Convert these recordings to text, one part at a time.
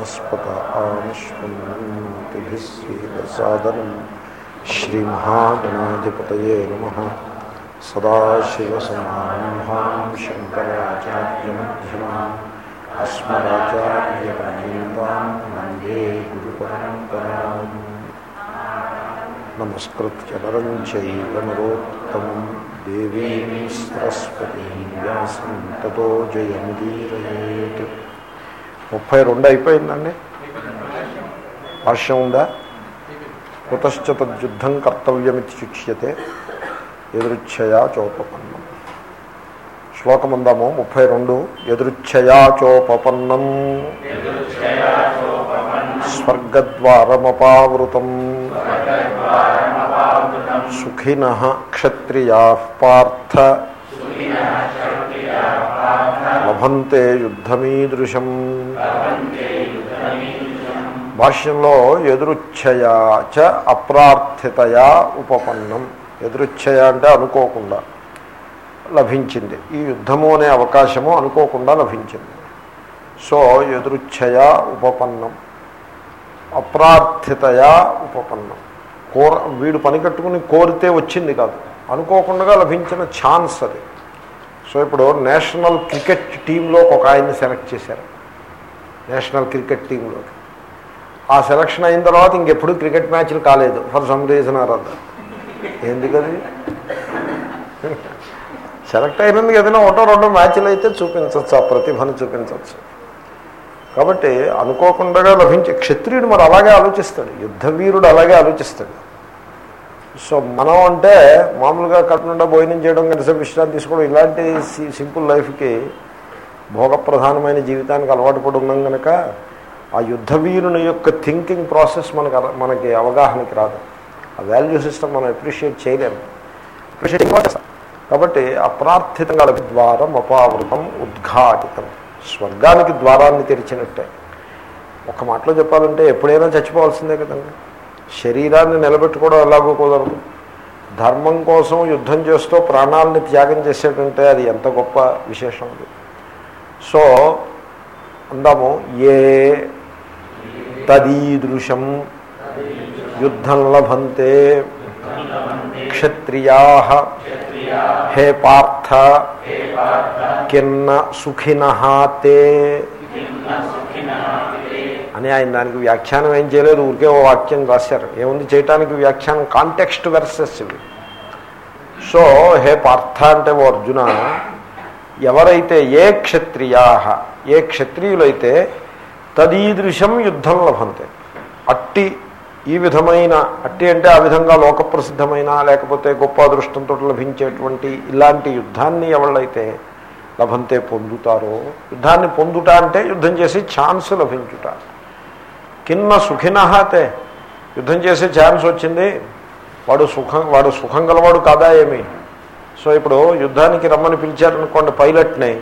वनस्पत आमश्वन्तिभिस्वेदसादनं श्रीमहागणाधिपतये नमः। सदाशिवसमारम्भां शङ्कराचार्यमध्यमाम् अस्मदाचार्यपर्यन्तां वंदे गुरुपरम्पराम्। नमस्कृत्य नरं चैव नरोत्तमं। देवीं सरस्वतीं ముప్పై రెండు అయిపోయిందండి. భాష్యం ఉందా? కుతశ్చ తద్యుద్ధం కర్తవ్యమితి శిక్ష్యతే ఎదురుచ్ఛయా చోపపన్నం. శ్లోకం అందాము ముప్పై రెండు. ఎదురుచ్ఛయా చోపపన్నం. స్వర్గద్వారమపావృతం. సుఖిన క్షత్రియా పార్థ. లభంతే యుద్ధమీదృశం. భాష్యంలో ఎదురుచ్ఛయా చ అప్రార్థితయా ఉపపన్నం. ఎదురుచ్ఛయ అంటే అనుకోకుండా లభించింది. ఈ యుద్ధము అనే అవకాశము అనుకోకుండా లభించింది. సో ఎదురుచ్ఛయా ఉపపన్నం. అప్రార్థితయా ఉపపన్నం. కోర వీడు పని కట్టుకుని కోరితే వచ్చింది కాదు. అనుకోకుండా లభించిన ఛాన్స్ అది. సో ఇప్పుడు నేషనల్ క్రికెట్ టీంలో ఒక ఆయన్ని సెలెక్ట్ చేశారు. నేషనల్ క్రికెట్ టీంలోకి ఆ సెలక్షన్ అయిన తర్వాత ఇంకెప్పుడు క్రికెట్ మ్యాచ్లు కాలేదు for some reason or other. ఎందుకది? Select అయినందుకు ఏదైనా ఒకటో రెండో మ్యాచ్లు అయితే చూపించవచ్చు ఆ ప్రతిభను చూపించవచ్చు కాబట్టి అనుకోకుండా లభించే క్షత్రియుడు మరి అలాగే ఆలోచిస్తాడు యుద్ధవీరుడు అలాగే ఆలోచిస్తాడు. సో మనం అంటే మామూలుగా కట్టుకుండా భోజనం చేయడం కనీసం విశ్రాంతి తీసుకోవడం ఇలాంటి సింపుల్ లైఫ్కి భోగప్రధానమైన జీవితానికి అలవాటు పడి ఉన్నాం కనుక ఆ యుద్ధవీరుని యొక్క థింకింగ్ ప్రాసెస్ మనకు మనకి అవగాహనకి రాదు. ఆ వాల్యూ సిస్టమ్ మనం అప్రిషియేట్ చేయలేము. అప్రిషియేట్ కాబట్టి అప్రార్థితంగా ద్వారం అపావృతం ఉద్ఘాటితం. స్వర్గానికి ద్వారాన్ని తెరిచినట్టే. ఒక మాటలో చెప్పాలంటే ఎప్పుడైనా చచ్చిపోవాల్సిందే కదండి. శరీరాన్ని నిలబెట్టుకోవడం ఎలాగో కుదరదు. ధర్మం కోసం యుద్ధం చేస్తూ ప్రాణాలని త్యాగం చేసేటంటే అది ఎంత గొప్ప విశేషం అది. సో అందాము ఏ తదీదృశం యుద్ధం లభంతే క్షత్రియా హే పార్థ కిన్న సుఖిన తే అని ఆయన దానికి వ్యాఖ్యానం ఏం చేయలేదు ఊరికే ఓ వాక్యం రాశారు. ఏముంది చేయటానికి వ్యాఖ్యానం? కాంటెక్స్ట్ వెర్సెస్ ఇవి. సో హే పార్థ అంటే ఓ అర్జున ఎవరైతే ఏ క్షత్రియా ఏ క్షత్రియులైతే తదీదృశం యుద్ధం లభంతే. అట్టి ఈ విధమైన అట్టి అంటే ఆ విధంగా లోకప్రసిద్ధమైన లేకపోతే గొప్ప అదృష్టంతో లభించేటువంటి ఇలాంటి యుద్ధాన్ని ఎవళ్ళైతే లభంతే పొందుతారో యుద్ధాన్ని పొందుట అంటే యుద్ధం చేసి ఛాన్స్ లభించుట. కిన్న సుఖినహాతే యుద్ధం చేసే ఛాన్స్ వచ్చింది. వాడు సుఖం వాడు సుఖం గలవాడు కాదా ఏమి? సో ఇప్పుడు యుద్ధానికి రమ్మని పిలిచారనుకోండి పైలట్ని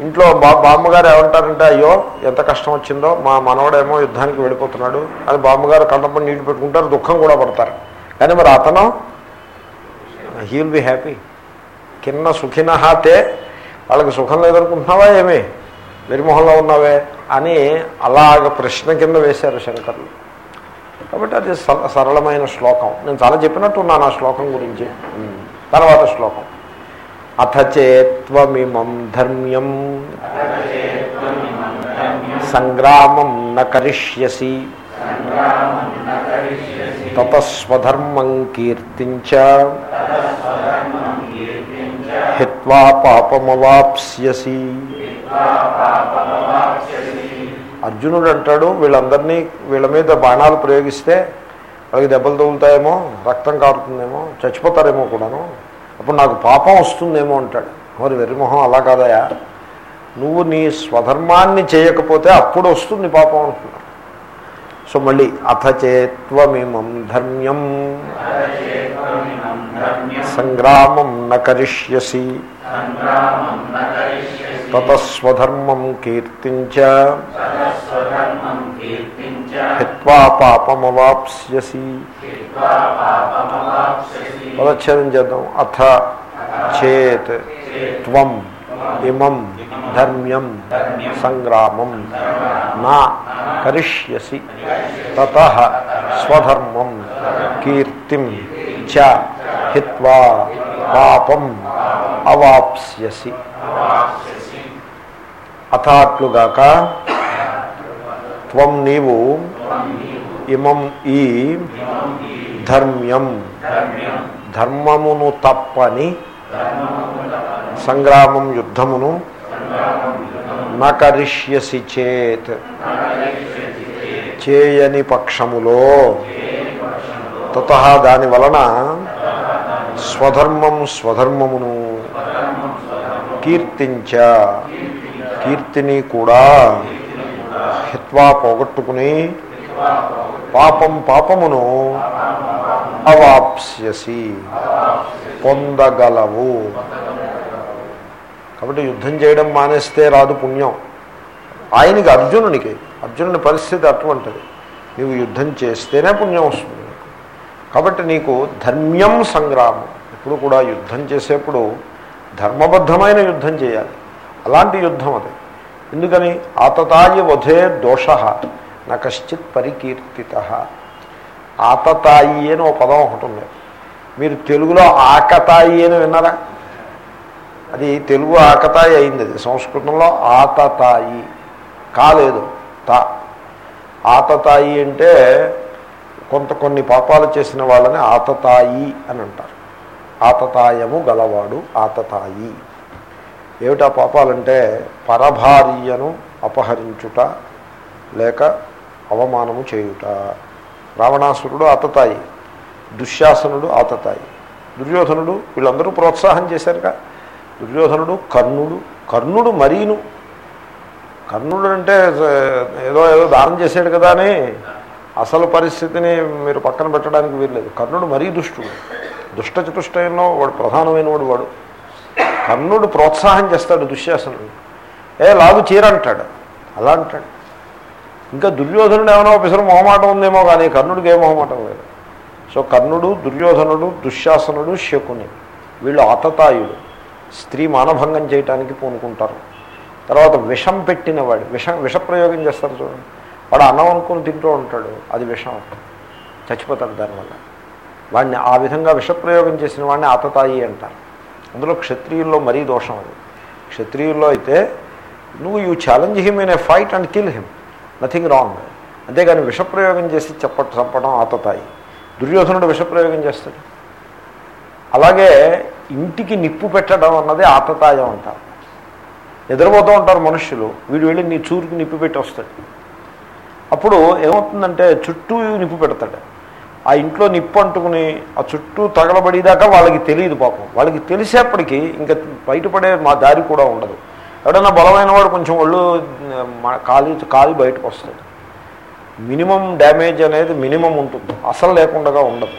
ఇంట్లో బా బామ్మగారు ఏమంటారంటే అయ్యో ఎంత కష్టం వచ్చిందో మా మనవడేమో యుద్ధానికి వెళ్ళిపోతున్నాడు అని బామ్మగారు కంటపడి నీళ్ళు పెట్టుకుంటారు దుఃఖం కూడా పడతారు. కానీ మరి అతను హీ విల్ బి హ్యాపీ కిన్న సుఖినహాతే వాళ్ళకి సుఖం లేదనుకుంటున్నావా ఏమి? వెరిమొహంలో ఉన్నావే? అని అలాగ ప్రశ్న కింద వేశారు శంకర్లు. కాబట్టి అది సరళమైన శ్లోకం. నేను చాలా చెప్పినట్టు ఉన్నాను ఆ శ్లోకం గురించి. తర్వాత శ్లోకం. అథ చేత్వమిమం ధర్మ్యం. సంగ్రామం న కరిష్యసి. తతస్వధర్మం కీర్తించ. హిత్వా పాపమవాప్స్యసి. అర్జునుడు అంటాడు వీళ్ళందరినీ వీళ్ళ మీద బాణాలు ప్రయోగిస్తే వాళ్ళకి దెబ్బలు తగులుతాయేమో రక్తం కారుతుందేమో చచ్చిపోతారేమో కూడాను. అప్పుడు నాకు పాపం వస్తుందేమో అంటాడు. మరి వెర్రిమొహం అలా కాదయా నువ్వు నీ స్వధర్మాన్ని చేయకపోతే అప్పుడు వస్తుంది పాపం అంటున్నాడు. సో మళ్ళీ అథచేత్వమిమం ధర్మ్యం సంగ్రామం నకరిష్యసి తతస్వధర్మం కీర్తించ హిత్వా పాపమవాప్స్యసి పదచ్ఛేదం చేద్దాం అథ చేత్ త్వం ఇమం ధర్మ్యం సంగ్రామం నా కరిష్యసి తత స్వధర్మం కీర్తిం చ హిత్వా పాపం అవాప్స్యసి అథాట్లుగాక త్వం నీవు ఇమం ఈ ధర్మ్యం. ధర్మమును తప్పని సంగ్రామం యుద్ధమును నకరిష్యసి చేత్. చేయని పక్షములో తత దాని వలన స్వధర్మం స్వధర్మమును కీర్తించ. కీర్తిని కూడా హిత్వా పోగొట్టుకుని పాపం పాపమును అవాప్స్యసి పొందగలవు. కాబట్టి యుద్ధం చేయడం మానేస్తే రాదు పుణ్యం. ఆయనకి అర్జునునికి అర్జునుని పరిస్థితి అటువంటిది. నీవు యుద్ధం చేస్తేనే పుణ్యం వస్తుంది కాబట్టి నీకు ధర్మ్యం సంగ్రామం. ఇప్పుడు కూడా యుద్ధం చేసేప్పుడు ధర్మబద్ధమైన యుద్ధం చేయాలి. అలాంటి యుద్ధం అది. ఎందుకని ఆతతాయి వధే దోష నా కశ్చిత్ పరికీర్తిత. ఆతతాయి అని ఒక పదం ఒకటి ఉంది. మీరు తెలుగులో ఆకతాయి అని విన్నారా? అది తెలుగు ఆకతాయి అయింది. అది సంస్కృతంలో ఆతతాయి. కాలేదు. తా. ఆతతాయి అంటే కొంత కొన్ని పాపాలు చేసిన వాళ్ళని ఆతతాయి అని అంటారు. ఆతతాయము గలవాడు ఆతతాయి. ఏమిటా పాపాలంటే పరభార్యను అపహరించుట లేక అవమానము చేయుట. రావణాసురుడు ఆతతాయి దుశ్శాసనుడు ఆతతాయి. దుర్యోధనుడు వీళ్ళందరూ ప్రోత్సాహం చేశారుగా. దుర్యోధనుడు కర్ణుడు కర్ణుడు మరీను. కర్ణుడు అంటే ఏదో ఏదో దానం చేశాడు కదా అని అసలు పరిస్థితిని మీరు పక్కన పెట్టడానికి వీల్లేదు. కర్ణుడు మరీ దుష్టుడు. దుష్ట చతుష్టయంలో వాడు ప్రధానమైన వాడు వాడు. కర్ణుడు ప్రోత్సాహం చేస్తాడు దుశ్శాసనుడు. ఏ లాగు చీర అంటాడు. అలా అంటాడు. ఇంకా దుర్యోధనుడు ఏమైనా ఒకసారి మొహమాటం ఉందేమో కానీ కర్ణుడికి ఏ మొహమాటం లేదు. సో కర్ణుడు దుర్యోధనుడు దుశ్శాసనుడు శకుని వీళ్ళు ఆతతాయుడు. స్త్రీ మానభంగం చేయటానికి పూనుకుంటారు. తర్వాత విషం పెట్టిన వాడు విషం విషప్రయోగం చేస్తారు చూడండి. వాడు అన్నం అనుకుని తింటూ ఉంటాడు అది విషం. చచ్చిపోతాడు దానివల్ల. వాడిని ఆ విధంగా విషప్రయోగం చేసిన వాడిని ఆతతాయి అంటారు. అందులో క్షత్రియుల్లో మరీ దోషం అది. క్షత్రియుల్లో అయితే నువ్వు you challenge him in a fight and kill him. Nothing wrong. అంతేగాని విషప్రయోగం చేసి చెప్ప చంపడం ఆతతాయి. దుర్యోధనుడు విషప్రయోగం చేస్తాడు. అలాగే ఇంటికి నిప్పు పెట్టడం అన్నది ఆతతాయం అంటారు. నిద్రపోతూ ఉంటారు మనుషులు వీడు వెళ్ళి నీ చూరుకు నిప్పు పెట్టి వస్తాడు. అప్పుడు ఏమవుతుందంటే చుట్టూ నిప్పు పెడతాడు. ఆ ఇంట్లో నిప్పు అంటుకుని ఆ చుట్టూ తగలబడేదాకా వాళ్ళకి తెలియదు పాపం. వాళ్ళకి తెలిసేప్పటికీ ఇంకా బయటపడే మా దారి కూడా ఉండదు. ఎవడన్నా బలమైన వాడు కొంచెం ఒళ్ళు కాలి కాలి బయటకు వస్తుంది. మినిమం డ్యామేజ్ అనేది మినిమం ఉంటుంది. అసలు లేకుండా ఉండదు.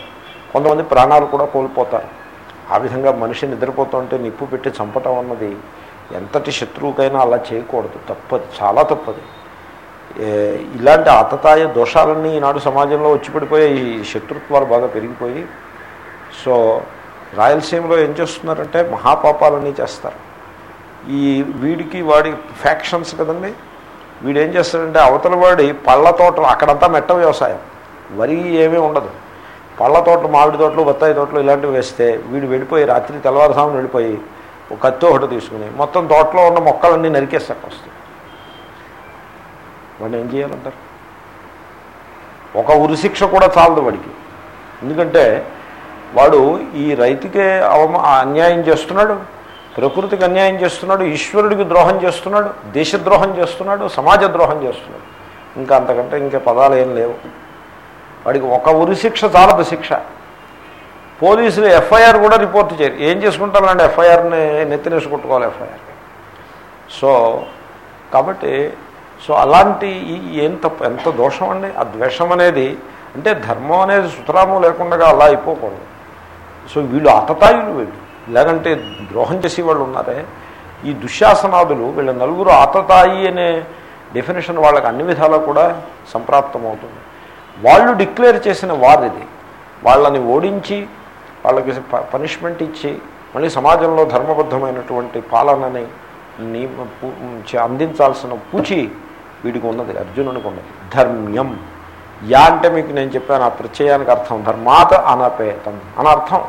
కొంతమంది ప్రాణాలు కూడా కోల్పోతారు. ఆ విధంగా మనిషి నిద్రపోతుంటే నిప్పు పెట్టి చంపటం అన్నది ఎంతటి శత్రువుకైనా అలా చేయకూడదు. తప్పది. చాలా తప్పది. ఇలాంటి అతతాయ దోషాలన్నీ ఈనాడు సమాజంలో వచ్చి పడిపోయి ఈ శత్రుత్వాలు బాగా పెరిగిపోయి. సో రాయలసీమలో ఏం చేస్తున్నారంటే మహాపాపాలన్నీ చేస్తారు. ఈ వీడికి వాడి ఫ్యాక్షన్స్ కదండి. వీడు ఏం చేస్తాడంటే అవతల వాడి పళ్ళ తోటలు అక్కడంతా మెట్ట వ్యవసాయం. వరి ఏమీ ఉండదు. పళ్ళ తోటలు మామిడి తోటలు బత్తాయి తోటలు ఇలాంటివి వేస్తే వీడు వెళ్ళిపోయి రాత్రి తెల్లవారుసామును వెళ్ళిపోయి ఒక కత్తి ఒకటి తీసుకుని మొత్తం తోటలో ఉన్న మొక్కలన్నీ నరికేసాక వస్తాయి వాడిని ఏం చేయాలంటారు? ఒక ఉరిశిక్ష కూడా చాలదు వాడికి. ఎందుకంటే వాడు ఈ రైతుకే అవమా అన్యాయం చేస్తున్నాడు ప్రకృతికి అన్యాయం చేస్తున్నాడు ఈశ్వరుడికి ద్రోహం చేస్తున్నాడు దేశద్రోహం చేస్తున్నాడు సమాజ ద్రోహం చేస్తున్నాడు. ఇంకా అంతకంటే ఇంకా పదాలు ఏం లేవు. వాడికి ఒక ఉరి శిక్ష చాలదు శిక్ష. పోలీసులు ఎఫ్ఐఆర్ కూడా రిపోర్ట్ చేయరు. ఏం చేసుకుంటారంటే ఎఫ్ఐఆర్ని నెత్తినేసి కొట్టుకోవాలి ఎఫ్ఐఆర్. సో కాబట్టి సో అలాంటి ఎంత ఎంత దోషం అండి? ఆ ద్వేషం అనేది అంటే ధర్మం అనేది సుతరాము లేకుండా అలా అయిపోకూడదు. సో వీళ్ళు ఆతతాయులు వీళ్ళు. లేదంటే ద్రోహం చేసే వాళ్ళు ఉన్నారే. ఈ దుశ్శాసనాదులు వీళ్ళ నలుగురు ఆతతాయి అనే డెఫినేషన్ వాళ్ళకి అన్ని విధాలా కూడా సంప్రాప్తమవుతుంది. వాళ్ళు డిక్లేర్ చేసిన వార్ ఇది వాళ్ళని ఓడించి వాళ్ళకి పనిష్మెంట్ ఇచ్చి మళ్ళీ సమాజంలో ధర్మబద్ధమైనటువంటి పాలనని నియమ అందించాల్సిన పూచి వీడికి ఉన్నది అర్జునునికి ఉన్నది. ధర్మ్యం. యా అంటే మీకు నేను చెప్పాను ఆ ప్రత్యయానికి అర్థం. ధర్మాత అనపేతం. అనర్థం.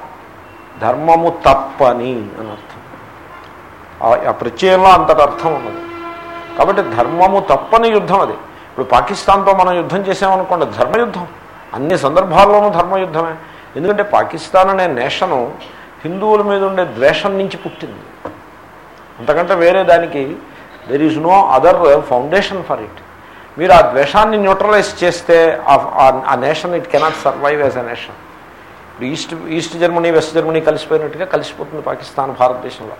ధర్మము తప్పని అనర్థం. ఆ- ఆ ప్రత్యయంలో అంతటి అర్థం ఉన్నది. కాబట్టి ధర్మము తప్పని యుద్ధం అది. ఇప్పుడు పాకిస్తాన్తో మనం యుద్ధం చేసామనుకోండి ధర్మయుద్ధం. అన్ని సందర్భాల్లోనూ ధర్మయుద్ధమే. ఎందుకంటే పాకిస్తాన్ అనే నేషను హిందువుల మీద ఉండే ద్వేషం నుంచి పుట్టింది. అంతకంటే వేరే దానికి there is no other foundation for it మీరు ఆ ద్వేషాన్ని న్యూట్రలైజ్ చేస్తే ఆ- ఆ nation it cannot survive as a nation east east Germany west Germany కలిసిపోయినట్టుగా కలిసిపోతుంది పాకిస్తాన్ భారతదేశంలో.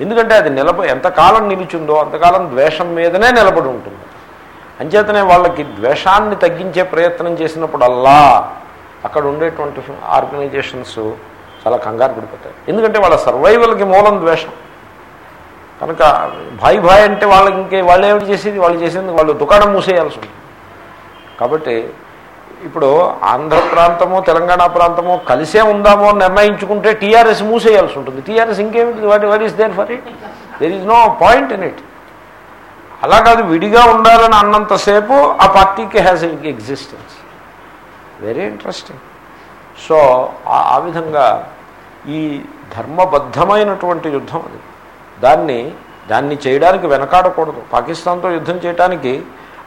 ఎందుకంటే అది నిలబ ఎంతకాలం నిలిచిందో అంతకాలం ద్వేషం మీదనే నిలబడి ఉంటుంది. అంచేతనే వాళ్ళకి ద్వేషాన్ని తగ్గించే ప్రయత్నం చేసినప్పుడల్లా అక్కడ ఉండేటువంటి ఆర్గనైజేషన్స్ చాలా కంగారు పడిపోతాయి. ఎందుకంటే వాళ్ళ సర్వైవల్కి మూలం ద్వేషం. కనుక భాయ్ భాయ్ అంటే వాళ్ళకి ఇంకే వాళ్ళు ఏమిటి చేసేది? వాళ్ళు చేసేది వాళ్ళు దుకాణం మూసేయాల్సి ఉంటుంది. కాబట్టి ఇప్పుడు ఆంధ్ర ప్రాంతము తెలంగాణ ప్రాంతము కలిసే ఉందామో అని నిర్ణయించుకుంటే టీఆర్ఎస్ మూసేయాల్సి ఉంటుంది. టీఆర్ఎస్ ఇంకేమిటి? What what is there for it there is no point in it అలా కాదు విడిగా ఉండాలని అన్నంతసేపు ఆ పార్టీకి has existence very interesting so ఆ విధంగా ఈ ధర్మబద్ధమైనటువంటి యుద్ధం అది. దాన్ని దాన్ని చేయడానికి వెనకాడకూడదు. పాకిస్తాన్తో యుద్ధం చేయడానికి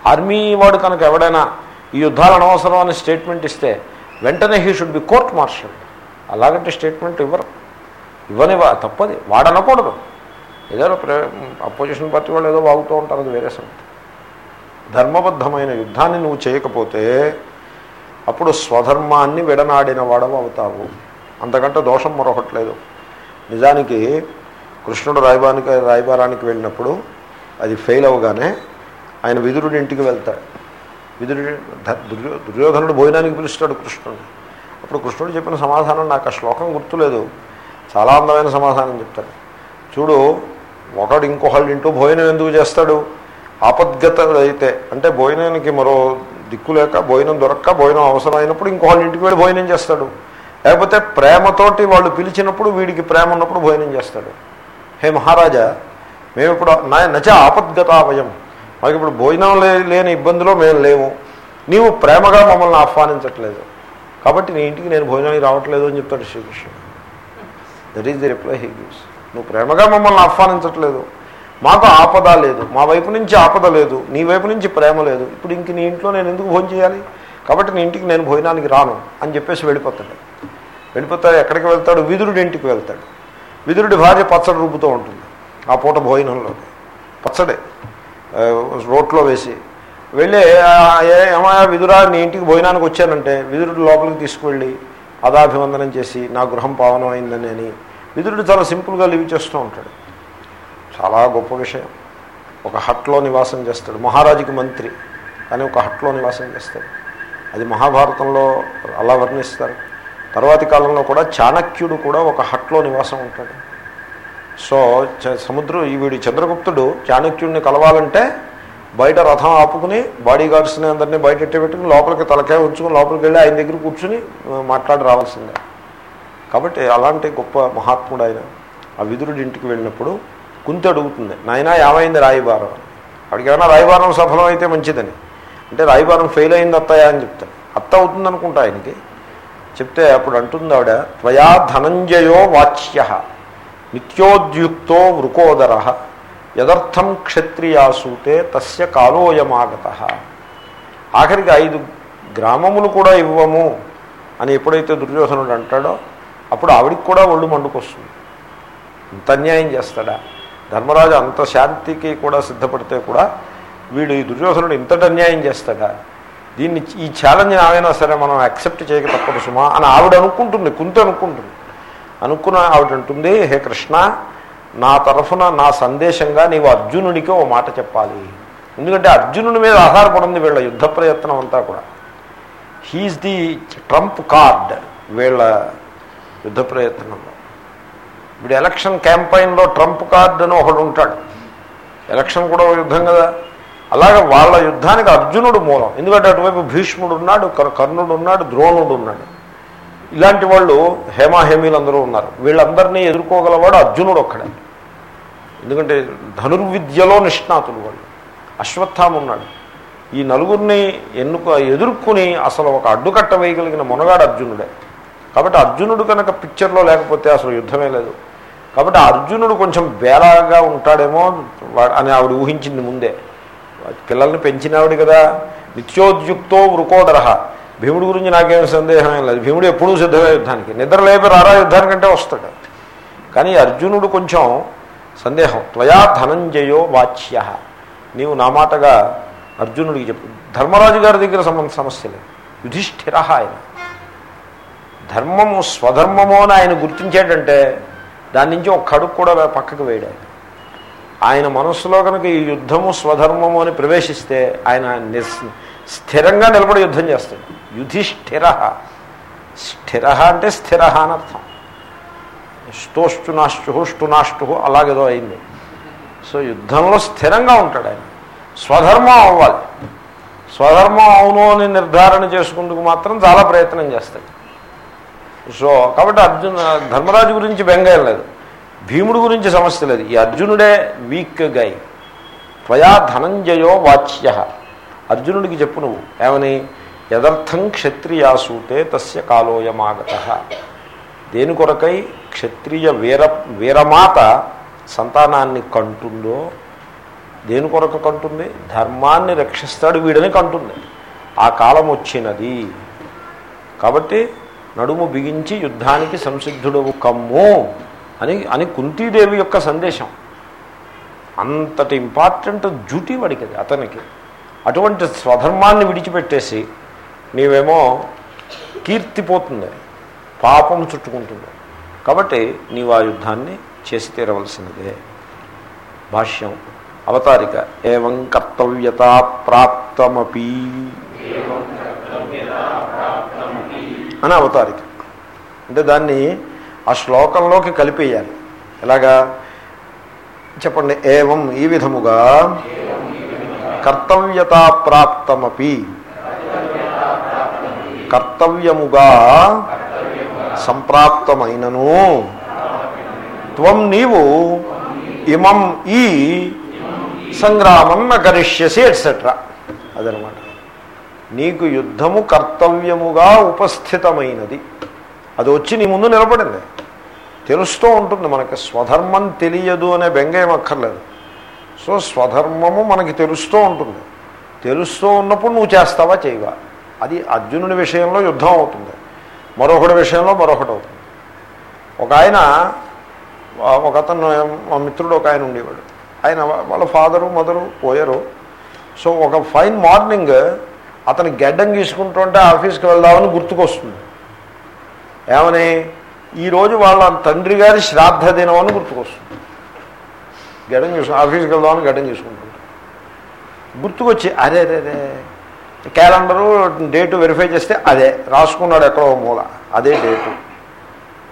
ఆర్మీ వాడు కనుక ఎవడైనా ఈ యుద్ధాలు అనవసరం అనే స్టేట్మెంట్ ఇస్తే వెంటనే he should be court martial. అలాగంటే స్టేట్మెంట్ ఇవ్వరు. ఇవ్వనివా తప్పది. వాడనకూడదు. ఏదో అపోజిషన్ పార్టీ వాళ్ళు ఏదో వాగుతూ ఉంటారు అది వేరే సంగతి. ధర్మబద్ధమైన యుద్ధాన్ని నువ్వు చేయకపోతే అప్పుడు స్వధర్మాన్ని విడనాడిన వాడవు అవుతావు. అంతకంటే దోషం మరొకట్లేదు నిజానికి కృష్ణుడు రాయబానికి రాయబారానికి వెళ్ళినప్పుడు అది ఫెయిల్ అవ్వగానే ఆయన విదురుడి ఇంటికి వెళ్తాడు. విదురుడి దుర్యో- దుర్యోధనుడు భోజనానికి పిలుస్తాడు కృష్ణుడు అప్పుడు కృష్ణుడు చెప్పిన సమాధానం నాకు ఆ శ్లోకం గుర్తులేదు. చాలా అందమైన సమాధానం చెప్తాడు. చూడు ఒకడు ఇంకొకళ్ళు ఇంటూ భోజనం ఎందుకు చేస్తాడు? ఆపద్గత అయితే అంటే భోజనానికి మరో దిక్కు లేక భోజనం దొరక్క భోజనం అవసరమైనప్పుడు ఇంకొకళ్ళ ఇంటికి వెళ్ళి భోజనం చేస్తాడు. లేకపోతే ప్రేమతోటి వాళ్ళు పిలిచినప్పుడు వీడికి ప్రేమ ఉన్నప్పుడు భోజనం చేస్తాడు. హే మహారాజా మేము ఇప్పుడు నా నచ ఆపద్గతావయం మాకు ఇప్పుడు భోజనం లేని ఇబ్బందిలో మేము లేము. నీవు ప్రేమగా మమ్మల్ని ఆహ్వానించట్లేదు. కాబట్టి నీ ఇంటికి నేను భోజనానికి రావట్లేదు అని చెప్తాడు శ్రీకృష్ణుడు. That is the reply he gives నువ్వు ప్రేమగా మమ్మల్ని ఆహ్వానించట్లేదు. మాకు ఆపద లేదు. మా వైపు నుంచి ఆపద లేదు. నీ వైపు నుంచి ప్రేమ లేదు. ఇప్పుడు ఇంక నీ ఇంట్లో నేను ఎందుకు భోజనం చేయాలి? కాబట్టి నీ ఇంటికి నేను భోజనానికి రాను అని చెప్పేసి వెళ్ళిపోతాడు. వెళ్ళిపోతాడు ఎక్కడికి వెళ్తాడు? విదురుడి ఇంటికి వెళ్తాడు. విదురుడి భార్య పచ్చడి రూపుతూ ఉంటుంది. ఆ పూట భోజనంలో పచ్చడే. రోట్లో వేసి. వెళ్ళి "ఆ, విదురా నీ ఇంటికి భోజనానికి వచ్చానంటే విదురుడు లోపలికి తీసుకువెళ్ళి అదాభివందనం చేసి నా గృహం పావనం అయిందని అని విదురుడు చాలా సింపుల్గా లివ్ చేస్తూ ఉంటాడు. చాలా గొప్ప విషయం. ఒక హట్లో నివాసం చేస్తాడు. మహారాజుకి మంత్రి. కానీ ఒక హట్లో నివాసం చేస్తాడు. అది మహాభారతంలో అలా వర్ణిస్తారు. తర్వాతి కాలంలో కూడా చాణక్యుడు కూడా ఒక హట్లో నివాసం ఉంటాడు. సో చ- సముద్రం ఈ వీడి చంద్రగుప్తుడు చాణక్యుడిని కలవాలంటే బయట రథం ఆపుకుని బాడీ గార్డ్స్ని అందరినీ బయట ఎట్టి పెట్టుకుని లోపలికి తలకాయ ఉంచుకుని లోపలికి వెళ్ళి ఆయన దగ్గర కూర్చుని మాట్లాడి రావాల్సిందే. కాబట్టి అలాంటి గొప్ప మహాత్ముడు ఆయన. ఆ విదురుడి ఇంటికి వెళ్ళినప్పుడు కుంతి అడుగుతుంది నాయన ఏమైంది రాయిబారం? అక్కడికి ఏమైనా రాయిబారం సఫలం అయితే మంచిదని. అంటే రాయిబారం ఫెయిల్ అయింది అత్తయ్య అని చెప్తాను అత్త అవుతుంది అనుకుంటా ఆయనకి. చెప్తే అప్పుడు అంటుంది ఆవిడ త్వయా ధనంజయో వాచ్య నిత్యోద్యుక్తో వృకోదర యదర్థం క్షత్రియాసూతే తస్య కాలోయమాగత. ఆఖరికి ఐదు గ్రామములు కూడా ఇవ్వము అని ఎప్పుడైతే దుర్యోధనుడు అంటాడో అప్పుడు ఆవిడికి కూడా ఒళ్ళు మండుకొస్తుంది. ఇంత అన్యాయం చేస్తాడా? ధర్మరాజు అంత శాంతికి కూడా సిద్ధపడితే కూడా వీడు ఈ దుర్యోధనుడు ఇంతటి అన్యాయం చేస్తాడా? దీన్ని ఈ ఛాలెంజ్ ఏమైనా సరే మనం యాక్సెప్ట్ చేయక తప్పదు సుమా అని ఆవిడ అనుకుంటుంది కుంత అనుకుంటుంది. అనుకున్న ఆవిడ అంటుంది హే కృష్ణ నా తరఫున నా సందేశంగా నీవు అర్జునుడికి ఓ మాట చెప్పాలి. ఎందుకంటే అర్జునుడి మీద ఆధారపడింది వీళ్ళ యుద్ధ ప్రయత్నం అంతా కూడా. హీఈస్ ది ట్రంప్ కార్డ్ వీళ్ళ యుద్ధ ప్రయత్నంలో. ఇప్పుడు ఎలక్షన్ క్యాంపైన్లో ట్రంప్ కార్డ్ అని ఒకడు ఉంటాడు. ఎలక్షన్ కూడా యుద్ధం కదా. అలాగే వాళ్ళ యుద్ధానికి అర్జునుడు మూలం. ఎందుకంటే అటువైపు భీష్ముడు ఉన్నాడు కర్ణుడు ఉన్నాడు ద్రోణుడు ఉన్నాడు. ఇలాంటి వాళ్ళు హేమాహేమీలు అందరూ ఉన్నారు. వీళ్ళందరినీ ఎదుర్కోగలవాడు అర్జునుడు ఒక్కడే. ఎందుకంటే ధనుర్విద్యలో నిష్ణాతులు వాళ్ళు. అశ్వత్థామ ఉన్నాడు. ఈ నలుగురిని ఎన్నుకు ఎదుర్కొని అసలు ఒక అడ్డుకట్ట వేయగలిగిన మునగాడు అర్జునుడే. కాబట్టి అర్జునుడు కనుక పిక్చర్లో లేకపోతే అసలు యుద్ధమే లేదు. కాబట్టి అర్జునుడు కొంచెం బేలాగా ఉంటాడేమో వా- అని ఆవిడ ఊహించింది ముందే. పిల్లల్ని పెంచినావిడ కదా. నిత్యోద్యుక్తో వృకోదరహ భీముడి గురించి నాకేం సందేహం ఏం లేదు. భీముడు ఎప్పుడూ సిద్ధమే యుద్ధానికి. నిద్ర లేపి రారా యుద్ధానికంటే వస్తాడు. కానీ అర్జునుడు కొంచెం సందేహం. త్వయా ధనంజయో వాచ్య. నీవు నా మాటగా అర్జునుడికి చెప్పు. ధర్మరాజు గారి దగ్గర సంబంధ సమస్య లేదు. యుధిష్ఠిర ఆయన. ధర్మము స్వధర్మము అని ఆయన గుర్తించాడంటే దాని నుంచి ఒక కడుగు కూడా పక్కకు వేయడు ఆయన మనస్సులో కనుక ఈ యుద్ధము స్వధర్మము అని ప్రవేశిస్తే ఆయన నిస్ స్థిరంగా నిలబడి యుద్ధం చేస్తాడు. యుధిష్ఠిర. స్థిర అంటే స్థిర అని అర్థం. స్తోష్టు నాష్టు ష్టు నాష్టు అలాగేదో అయింది. సో యుద్ధంలో స్థిరంగా ఉంటాడు ఆయన. స్వధర్మం అవ్వాలి. స్వధర్మం అవును అని నిర్ధారణ చేసుకుందుకు మాత్రం చాలా ప్రయత్నం చేస్తాడు. సో కాబట్టి అర్జున ధర్మరాజు గురించి బెంగేం లేదు. భీముడు గురించి సమస్య లేదు. ఈ అర్జునుడే వీక్ గై త్వయా ధనంజయో వాచ్య. అర్జునుడికి చెప్పు నువ్వు. ఏమని? యదర్థం క్షత్రియాసూతే తస్య కాలోయమాగత. దేని కొరకై క్షత్రియ వీర వీరమాత సంతానాన్ని కంటుందో దేని కొరకు కంటుంది? ధర్మాన్ని రక్షిస్తాడు వీడని కంటుంది. ఆ కాలం వచ్చినది. కాబట్టి నడుము బిగించి యుద్ధానికి సంసిద్ధుడవు కమ్ము. అని అని కుంతీదేవి యొక్క సందేశం. అంతటి ఇంపార్టెంట్ డ్యూటీ వాడికి అది అతనికి. అటువంటి స్వధర్మాన్ని విడిచిపెట్టేసి నీవేమో కీర్తిపోతుంది పాపం చుట్టుకుంటుంది. కాబట్టి నీవు ఆ యుద్ధాన్ని చేసి తీరవలసినదే. భాష్యం అవతారిక ఏవం కర్తవ్యత ప్రాప్తమపి. అని అవతారిక. అంటే దాన్ని ఆ శ్లోకంలోకి కలిపేయాలి. ఎలాగా? చెప్పండి ఏవం ఈ విధముగా కర్తవ్యత ప్రాప్తమపి. కర్తవ్యముగా సంప్రాప్తమైనను. త్వం నీవు ఇమం ఈ సంగ్రామం నకరిష్యసి ఎట్సెట్రా అదనమాట. నీకు యుద్ధము కర్తవ్యముగా ఉపస్థితమైనది. అది వచ్చి నీ ముందు నిలబడింది. తెలుస్తూ ఉంటుంది మనకి స్వధర్మం తెలియదు అనే బెంగేం అక్కర్లేదు. సో స్వధర్మము మనకి తెలుస్తూ ఉంటుంది. తెలుస్తూ ఉన్నప్పుడు నువ్వు చేస్తావా చేయవా? అది అర్జునుడి విషయంలో యుద్ధం అవుతుంది. మరొకటి విషయంలో మరొకటి అవుతుంది. ఒక ఆయన ఒక అతను మా మిత్రుడు ఒక ఆయన ఉండేవాడు. ఆయన వాళ్ళ ఫాదరు మదరు పోయారు. సో ఒక ఫైన్ మార్నింగ్ అతను గడ్డం గీసుకుంటుంటే ఆఫీస్కి వెళ్దామని గుర్తుకొస్తుంది. ఏమని? ఈరోజు వాళ్ళ తండ్రి గారి శ్రాద్ధ దినం అని గుర్తుకొస్తుంది. గడ్డం చూసు ఆఫీస్కి వెళ్దామని గడ్డం చూసుకుంటుంటాం గుర్తుకొచ్చి అరే అరే అరే. క్యాలెండరు డేటు వెరిఫై చేస్తే అదే. రాసుకున్నాడు ఎక్కడో మూల. అదే డేటు.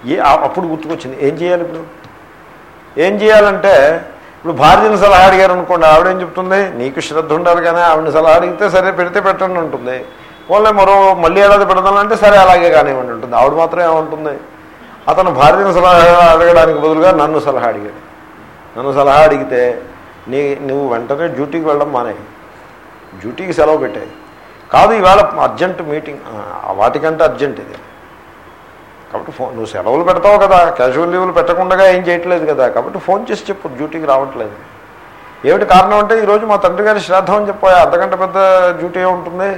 ఏ అప్పుడు గుర్తుకొచ్చింది. ఏం చేయాలి ఇప్పుడు? ఏం చేయాలంటే ఇప్పుడు భార్యను సలహా అడిగారు అనుకోండి ఆవిడేం చెప్తుంది? నీకు శ్రద్ధ ఉండాలి కానీ ఆవిడని సలహా అడిగితే సరే పెడితే పెట్టండి ఉంటుంది పోలే మరో మళ్ళీ ఏడాది పెడదానంటే సరే అలాగే కానివ్వండి ఉంటుంది ఆవిడ మాత్రం ఏమంటుంది? అతను భార్యను సలహా అడగడానికి బదులుగా నన్ను సలహా అడిగాడు. నన్ను సలహా అడిగితే నీ నువ్వు వెంటనే డ్యూటీకి వెళ్ళడం మానే. డ్యూటీకి సెలవు పెట్టాయి కాదు ఈవేళ అర్జెంట్ మీటింగ్. వాటికంటే అర్జెంట్ ఇది. కాబట్టి ఫోన్ నువ్వు సెలవులు పెడతావు కదా. క్యాజువల్ లీవులు పెట్టకుండా ఏం చేయట్లేదు కదా. కాబట్టి ఫోన్ చేసి చెప్పు డ్యూటీకి రావట్లేదు. ఏమిటి కారణం అంటే ఈరోజు మా తండ్రి గారి శ్రాద్ధం అని చెప్పా అంతకంటే పెద్ద డ్యూటీ ఉంటుంది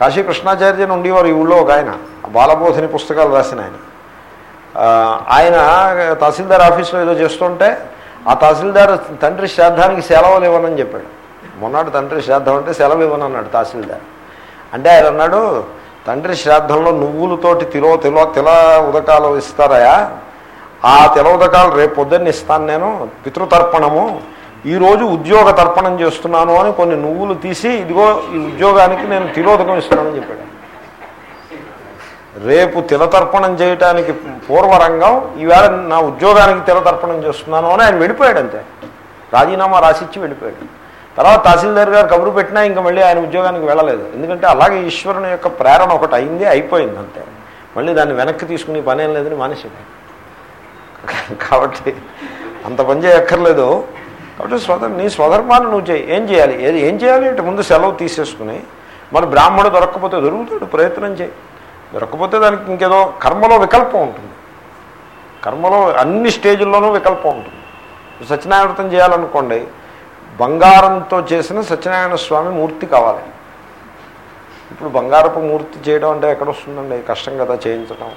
కాశీ కృష్ణాచార్యని ఉండేవారు ఈ ఊళ్ళో ఒక ఆయన. బాలబోధిని పుస్తకాలు రాసిన ఆయన. ఆయన తహసీల్దార్ ఆఫీస్లో ఏదో చేస్తుంటే ఆ తహసీల్దార్ తండ్రి శ్రాద్ధానికి సెలవులు ఇవ్వనని చెప్పాడు. మొన్నటి తండ్రి శ్రాద్ధం అంటే సెలవు ఇవ్వనన్నాడు తహసీల్దార్. అంటే ఆయన అన్నాడు తండ్రి శ్రాద్ధంలో నువ్వులతోటి తిలో తిలో తిల ఉదకాలు ఇస్తారయా? ఆ తిల ఉదకాలు రేపు పొద్దున్న ఇస్తాను నేను. పితృతర్పణము ఈరోజు ఉద్యోగ తర్పణం చేస్తున్నాను అని కొన్ని నువ్వులు తీసి ఇదిగో ఈ ఉద్యోగానికి నేను తిలోదకం ఇస్తున్నానని చెప్పాడు. రేపు తిలతర్పణం చేయటానికి పూర్వరంగం ఈవేళ నా ఉద్యోగానికి తిలతర్పణం చేస్తున్నాను అని ఆయన వెళ్ళిపోయాడు అంతే రాజీనామా రాసిచ్చి వెళ్ళిపోయాడు. తర్వాత తహసీల్దార్ గారు కబురు పెట్టినా ఇంకా మళ్ళీ ఆయన ఉద్యోగానికి వెళ్ళలేదు. ఎందుకంటే అలాగే ఈశ్వరుని యొక్క ప్రేరణ ఒకటి అయింది అయిపోయింది అంతే మళ్ళీ దాన్ని వెనక్కి తీసుకుని పనేం లేదని మానేసాడు కాబట్టి అంత పని చేయక్కర్లేదు. కాబట్టి స్వధ నీ స్వధర్మాన్ని నువ్వు చేయి. ఏం చేయాలి? ఏది ఏం చేయాలి? అంటే ముందు సెలవు తీసేసుకుని మరి బ్రాహ్మణుడు దొరక్కపోతే దొరుకుతాడు ప్రయత్నం చేయి. దొరకకపోతే దానికి ఇంకేదో కర్మలో వికల్పం ఉంటుంది. కర్మలో అన్ని స్టేజ్ల్లోనూ వికల్పం ఉంటుంది. సత్యనారాయణతం చేయాలనుకోండి బంగారంతో చేసిన సత్యనారాయణ స్వామి మూర్తి కావాలి. ఇప్పుడు బంగారపు మూర్తి చేయడం అంటే ఎక్కడ వస్తుందండి కష్టం కదా చేయించడం.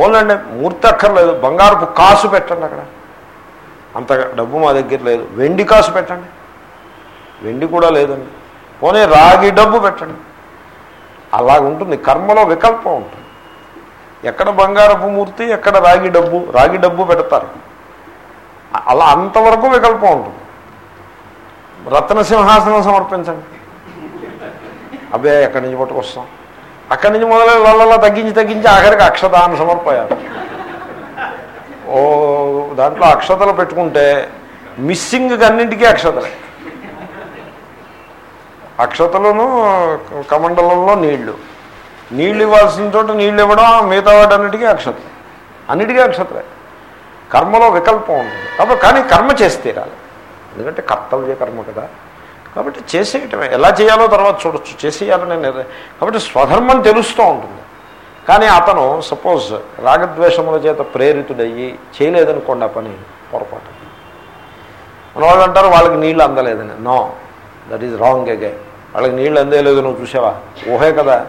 ఓన్లండి మూర్తి అక్కర్లేదు. బంగారపు కాసు పెట్టండి అక్కడ. అంత డబ్బు మా దగ్గర లేదు. వెండి కాసు పెట్టండి. వెండి కూడా లేదండి. పోనీ రాగి డబ్బు పెట్టండి. అలా ఉంటుంది. కర్మలో వికల్పం ఉంటుంది. ఎక్కడ బంగారపు మూర్తి ఎక్కడ రాగి డబ్బు రాగి డబ్బు పెడతారు. అలా అంతవరకు వికల్పం ఉంటుంది. రత్న సింహాసనం సమర్పించండి. అబ్బే ఎక్కడి నుంచి పట్టుకొస్తాం? అక్కడి నుంచి మొదలైన వాళ్ళ తగ్గించి తగ్గించి ఆఖరికి అక్షతాన్ని సమర్పయారు ఓ దాంట్లో అక్షతలు పెట్టుకుంటే మిస్సింగ్ అన్నింటికీ అక్షతలే. అక్షతలను కమండలంలో నీళ్ళు. నీళ్ళు ఇవ్వాల్సిన చోట నీళ్ళు ఇవ్వడం మిగతా వాటన్నిటికీ అక్షతలే. అన్నిటికీ అక్షతలే. కర్మలో వికల్పం ఉంటుంది. కాబట్టి కానీ కర్మ చేసి తీరాలి ఎందుకంటే కర్తవ్య కర్మ కదా. కాబట్టి చేసేయటమే. ఎలా చేయాలో తర్వాత చూడొచ్చు. చేసేయాలనే నిర్ణయం. కాబట్టి స్వధర్మం తెలుస్తూ ఉంటుంది. కానీ అతను సపోజ్ రాగద్వేషముల చేత ప్రేరితుడయ్యి చేయలేదనుకోండి ఆ పని పొరపాటు. మన వాళ్ళు అంటారు వాళ్ళకి నీళ్ళు అందలేదని. నో దట్ ఈజ్ రాంగ్ అగే వాళ్ళకి నీళ్ళు అందేయలేదు నువ్వు చూసావా? ఊహే కదా.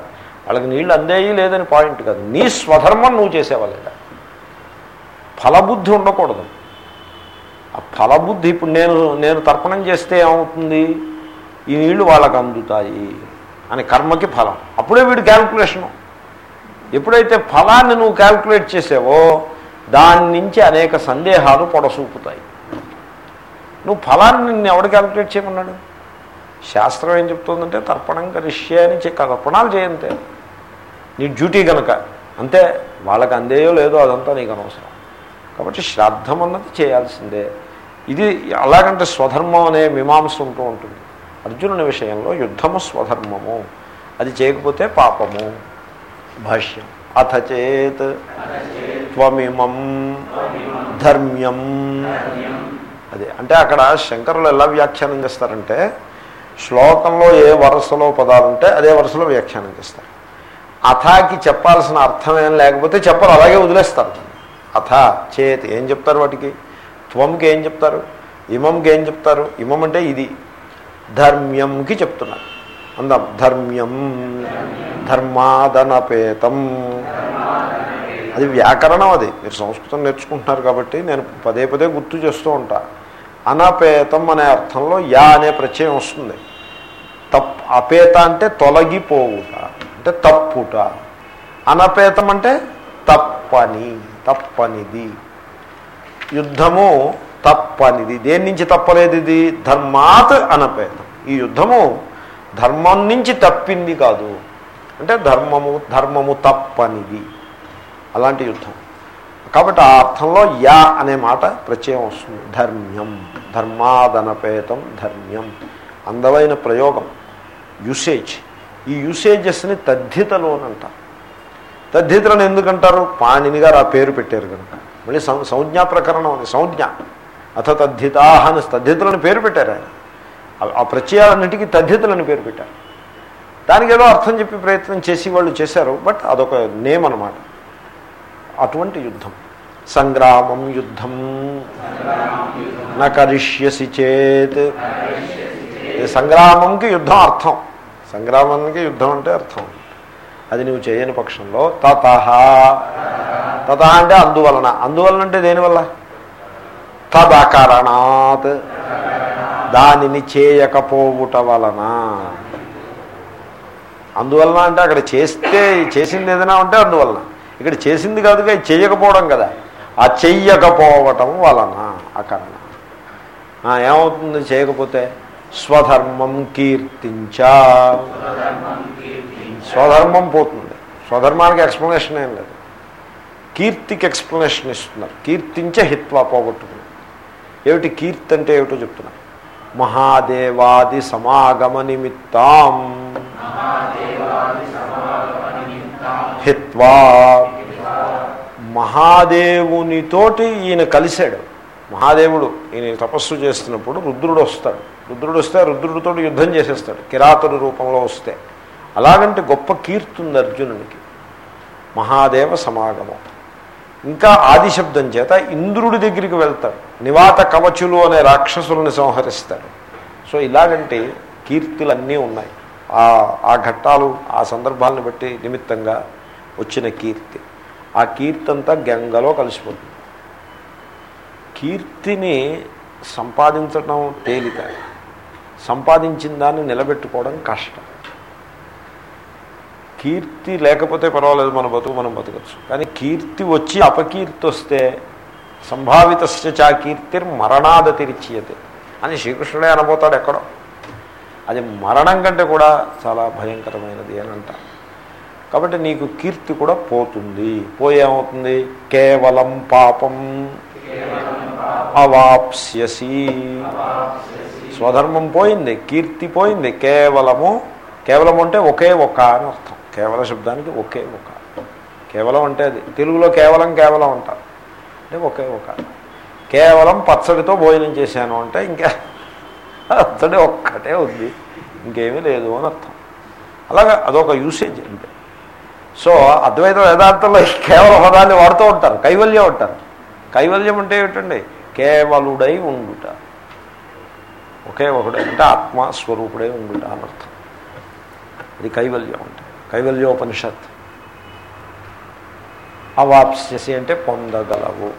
వాళ్ళకి నీళ్ళు అందేయి లేదని పాయింట్ కాదు. నీ స్వధర్మం నువ్వు చేసేవా లేదా? ఫలబుద్ధి ఉండకూడదు. ఆ ఫలబుద్ధి ఇప్పుడు నేను నేను తర్పణం చేస్తే ఏమవుతుంది? ఈ నీళ్ళు వాళ్ళకు అందుతాయి అని కర్మకి ఫలం. అప్పుడే వీడు క్యాల్కులేషను ఎప్పుడైతే ఫలాన్ని నువ్వు క్యాల్కులేట్ చేసావో దాని నుంచి అనేక సందేహాలు పొడసూపుతాయి. నువ్వు ఫలాన్ని నిన్ను ఎవడు క్యాల్కులేట్ చేయమన్నాడు? శాస్త్రం ఏం చెప్తుందంటే తర్పణం కరిష్యే అని చె తర్పణాలు చేయంతే. నీ డ్యూటీ కనుక అంతే వాళ్ళకి అందేయో లేదో అదంతా నీకు అనవసరం. కాబట్టి శ్రాద్ధం అన్నది చేయాల్సిందే. ఇది అలాగంటే స్వధర్మం అనే మీమాంస ఉంటూ ఉంటుంది. అర్జునుని విషయంలో యుద్ధము స్వధర్మము. అది చేయకపోతే పాపము. భాష్యం. అథ చేత్ త్వమిమం ధర్మ్యం. అదే అంటే అక్కడ శంకరులు ఎలా వ్యాఖ్యానం చేస్తారంటే శ్లోకంలో ఏ వరుసలో పదాలు ఉంటే అదే వరుసలో వ్యాఖ్యానం చేస్తారు. అథాకి చెప్పాల్సిన అర్థం ఏం లేకపోతే చెప్పరు అలాగే వదిలేస్తారు. అథ చేతి ఏం చెప్తారు వాటికి? త్వంకి ఏం చెప్తారు? ఇమంకి ఏం చెప్తారు? ఇమం అంటే ఇది. ధర్మ్యంకి చెప్తున్నారు. అందాం ధర్మ్యం ధర్మాదనపేతం. అది వ్యాకరణం అది. మీరు సంస్కృతం నేర్చుకుంటున్నారు కాబట్టి నేను పదే పదే గుర్తు చేస్తూ ఉంటా. అనపేతం అనే అర్థంలో యా అనే ప్రత్యయం వస్తుంది. తప్ అపేత అంటే తొలగిపోవుట అంటే తప్పుట. అనపేతం అంటే తప్పని తప్పనిది. యుద్ధము తప్పనిది. దేని నుంచి తప్పలేదు ఇది? ధర్మాత్ అనపేతం. ఈ యుద్ధము ధర్మం నుంచి తప్పింది కాదు. అంటే ధర్మము ధర్మము తప్పనిది. అలాంటి యుద్ధం. కాబట్టి ఆ అర్థంలో యా అనే మాట ప్రత్యయం వస్తుంది. ధర్మ్యం ధర్మాదనపేతం ధర్మ్యం. అందమైన ప్రయోగం. యూసేజ్. ఈ యూసేజెస్ని తద్ధితలు అని అంటారు తద్ధితులను ఎందుకంటారు? పాణిని గారు ఆ పేరు పెట్టారు కనుక. మళ్ళీ సం సంజ్ఞా ప్రకరణం అని సంజ్ఞ. అథ తద్ధితాహ అని తద్ధితులను పేరు పెట్టారు ఆయన. ఆ- ఆ ప్రత్యయాలన్నిటికీ తద్ధితులని పేరు పెట్టారు. దానికి ఏదో అర్థం చెప్పి ప్రయత్నం చేసి వాళ్ళు చేశారు బట్ అదొక నేమ్ అనమాట అటువంటి యుద్ధం. సంగ్రామం యుద్ధం. నకరిష్యసి చేత్. సంగ్రామంకి యుద్ధం అర్థం. సంగ్రామానికి యుద్ధం అంటే అర్థం. అది నువ్వు చేయని పక్షంలో తత తత అంటే అందువలన. అందువలన అంటే దేనివల్ల? తదకారణాత్. దానిని చేయకపోవుట వలన. అందువలన అంటే అక్కడ చేస్తే చేసింది ఏదైనా ఉంటే అందువలన. ఇక్కడ చేసింది కాదుగా చేయకపోవడం కదా. ఆ చెయ్యకపోవటం వలన అకరణ ఏమవుతుంది? చేయకపోతే స్వధర్మం కీర్తించ. స్వధర్మం పోతుంది. స్వధర్మానికి ఎక్స్ప్లెనేషన్ ఏం లేదు. కీర్తికి ఎక్స్ప్లెనేషన్ ఇస్తున్నారు. కీర్తించే హిత్వా పోగొట్టుకుని ఏమిటి కీర్తి అంటే ఏమిటో చెప్తున్నారు. మహాదేవాది సమాగమ నిమిత్తం. హిత్వా. మహాదేవునితోటి ఈయన కలిశాడు. మహాదేవుడు ఈయన తపస్సు చేస్తున్నప్పుడు రుద్రుడు వస్తాడు. రుద్రుడు వస్తే రుద్రుడితో యుద్ధం చేసేస్తాడు. కిరాతుడు రూపంలో వస్తే. అలాగంటే గొప్ప కీర్తి ఉంది అర్జునునికి. మహాదేవ సమాగమం. ఇంకా ఆదిశబ్దం చేత ఇంద్రుడి దగ్గరికి వెళ్తాడు. నివాత కవచులు అనే రాక్షసులను సంహరిస్తాడు. సో ఇలాగంటే కీర్తులన్నీ ఉన్నాయి. ఆ ఆ ఘట్టాలు ఆ సందర్భాలను బట్టి నిమిత్తంగా వచ్చిన కీర్తి. ఆ కీర్తి అంతా గంగలో కలిసిపోతుంది. కీర్తిని సంపాదించడం తేలిక. సంపాదించిన దాన్ని నిలబెట్టుకోవడం కష్టం. కీర్తి లేకపోతే పర్వాలేదు మన బతుకు మనం బతకచ్చు. కానీ కీర్తి వచ్చి అపకీర్తి వస్తే సంభావితస్య చా కీర్తిర్ మరణాదతిరిచ్యతే అని శ్రీకృష్ణుడే అనబోతాడు ఎక్కడో. అది మరణం కంటే కూడా చాలా భయంకరమైనది అని అంటారు. కాబట్టి నీకు కీర్తి కూడా పోతుంది. పోయేమవుతుంది? కేవలం పాపం అవాప్స్యసి. స్వధర్మం పోయింది కీర్తి పోయింది కేవలము కేవలం అంటే ఒకే ఒక అని అర్థం. కేవల శబ్దానికి ఒకే ఒక. కేవలం అంటే అది. తెలుగులో కేవలం కేవలం అంటారు. అంటే ఒకే ఒక. కేవలం పచ్చడితో భోజనం చేశాను అంటే ఇంకా అతడే ఒక్కటే ఉంది. ఇంకేమీ లేదు అని అర్థం. అలాగా అదొక యూసేజ్ అంటే సో అద్వైత వేదాంతంలో కేవల పదాన్ని వాడుతూ ఉంటారు. కైవల్యం ఉంటారు కైవల్యం అంటే ఏమిటండి? కేవలుడై ఉండుట. ఒకే ఒకడే. అంటే ఆత్మస్వరూపుడై ఉండుట అని అర్థం. ఇది కైవల్యం అంటే. కైవల్యోపనిషత్. అవాప్స్యసి అంటే పొందగలవు.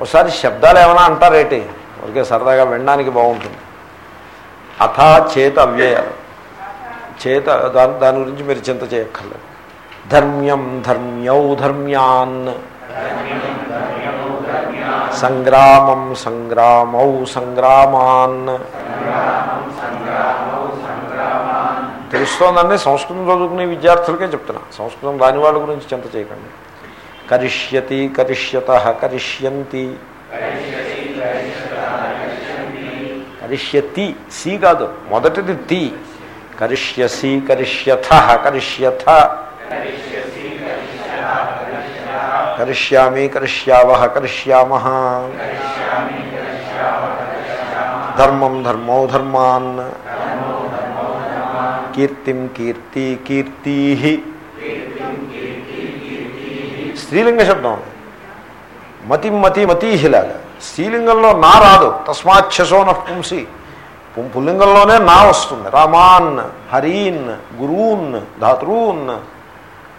ఒకసారి శబ్దాలు ఏమైనా అంటారేటి? ఒకే సరదాగా వినడానికి బాగుంటుంది. అథా చేత అవ్యయాలు చేత దాని దాని గురించి మీరు చింత చేయక్కర్లేదు. ధర్మ్యం ధర్మ్యౌ ధర్మ్యాన్. సంగ్రామం సంగ్రామౌ సంగ్రామాన్. తెలుస్తోందండి సంస్కృతం చదువుకునే విద్యార్థులకే చెప్తున్నా. సంస్కృతం రాని వాళ్ళ గురించి చింత చేయకండి. కరిష్యతి కరిష్యత కరిష్యంతి. కరిష్యతి సి కాదు మొదటిది తి. కరిష్యసి కరిష్యథ కరిష్యథ కరిష్యామి కరిష్యావ కరిష్యామ ధర్మం ధర్మో ధర్మాన్. కీర్తిం కీర్తి కీర్తి. స్త్రీలింగ శబ్దం. మతి మతి మతీహిలాగా స్త్రీలింగంలో నా రాదు. తస్మాచ్ఛసోన పుంసి. పుల్లింగంలోనే నా వస్తుంది. రామాన్ హరీన్ గురూన్ ధాతృన్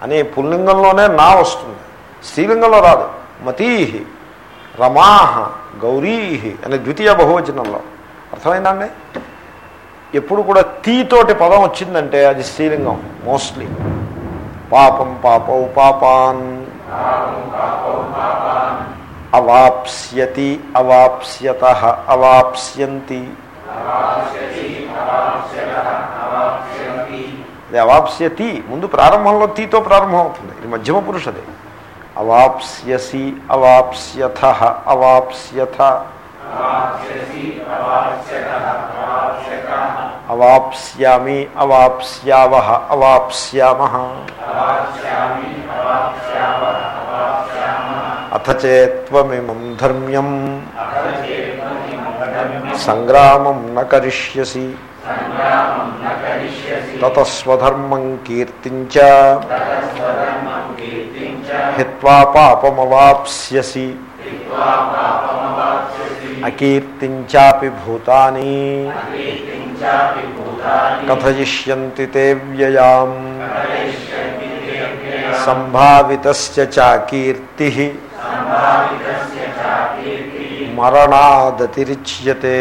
అనే పుల్లింగంలోనే నా వస్తుంది. స్త్రీలింగంలో రాదు. మతీహి రమాహ గౌరీహి అనే ద్వితీయ బహువచనంలో. అర్థమైందండి ఎప్పుడు కూడా తీతోటి పదం వచ్చిందంటే అది స్త్రీలింగం మోస్ట్లీ పాపం పాపౌ పాపాన్. అవాప్స్యతి అవాప్స్యత అవాప్స్యంతి. అది అవాప్స్యతి ముందు ప్రారంభంలో తీతో ప్రారంభం అవుతుంది. ఇది మధ్యమ పురుషదే అవాప్స్యసి అవాప్స్యథ అవాప్స్యథ అవాప్స్యామి అవాప్స్యావ అవాప్స్యామ అథ చేత్వమిమం ధర్మ్యం సంగ్రామం న కరిష్యసి తతస్వధర్మం కీర్తించ హిత్వా పాపమవాప్స్యసి అకీర్తించాపి భూతాని కథయిష్యంతి తే వ్యయాం సంభావితస్య చాకీర్తి మరణాదతిరిచ్యతే.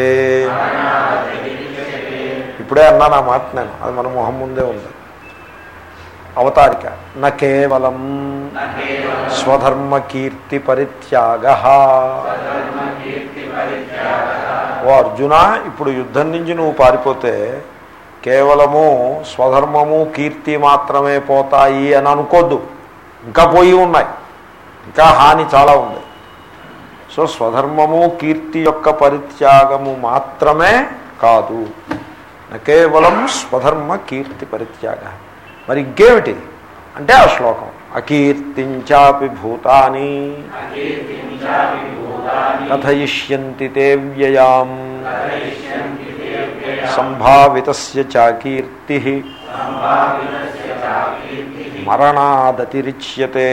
ఇప్పుడే అన్నాను ఆ మాట నేను. అది మన మొహం ముందే ఉంది. అవతారిక. న కేవలం స్వధర్మ కీర్తి పరిత్యాగ ఓ అర్జున ఇప్పుడు యుద్ధం నుంచి నువ్వు పారిపోతే కేవలము స్వధర్మము కీర్తి మాత్రమే పోతాయి అని అనుకోద్దు. ఇంకా పోయి ఉన్నాయి. ఇంకా హాని చాలా ఉంది. సో స్వధర్మము కీర్తి యొక్క పరిత్యాగము మాత్రమే కాదు. కేవలం స్వధర్మ కీర్తి పరిత్యాగ మరి ఇంకేమిటి? అంటే ఆ శ్లోకం అకీర్తించాపి భూతాని. కథయిష్యంతి తే వ్యయాం. సంభావితస్య చాకీర్తి. మరణాదతిరిచ్యతే.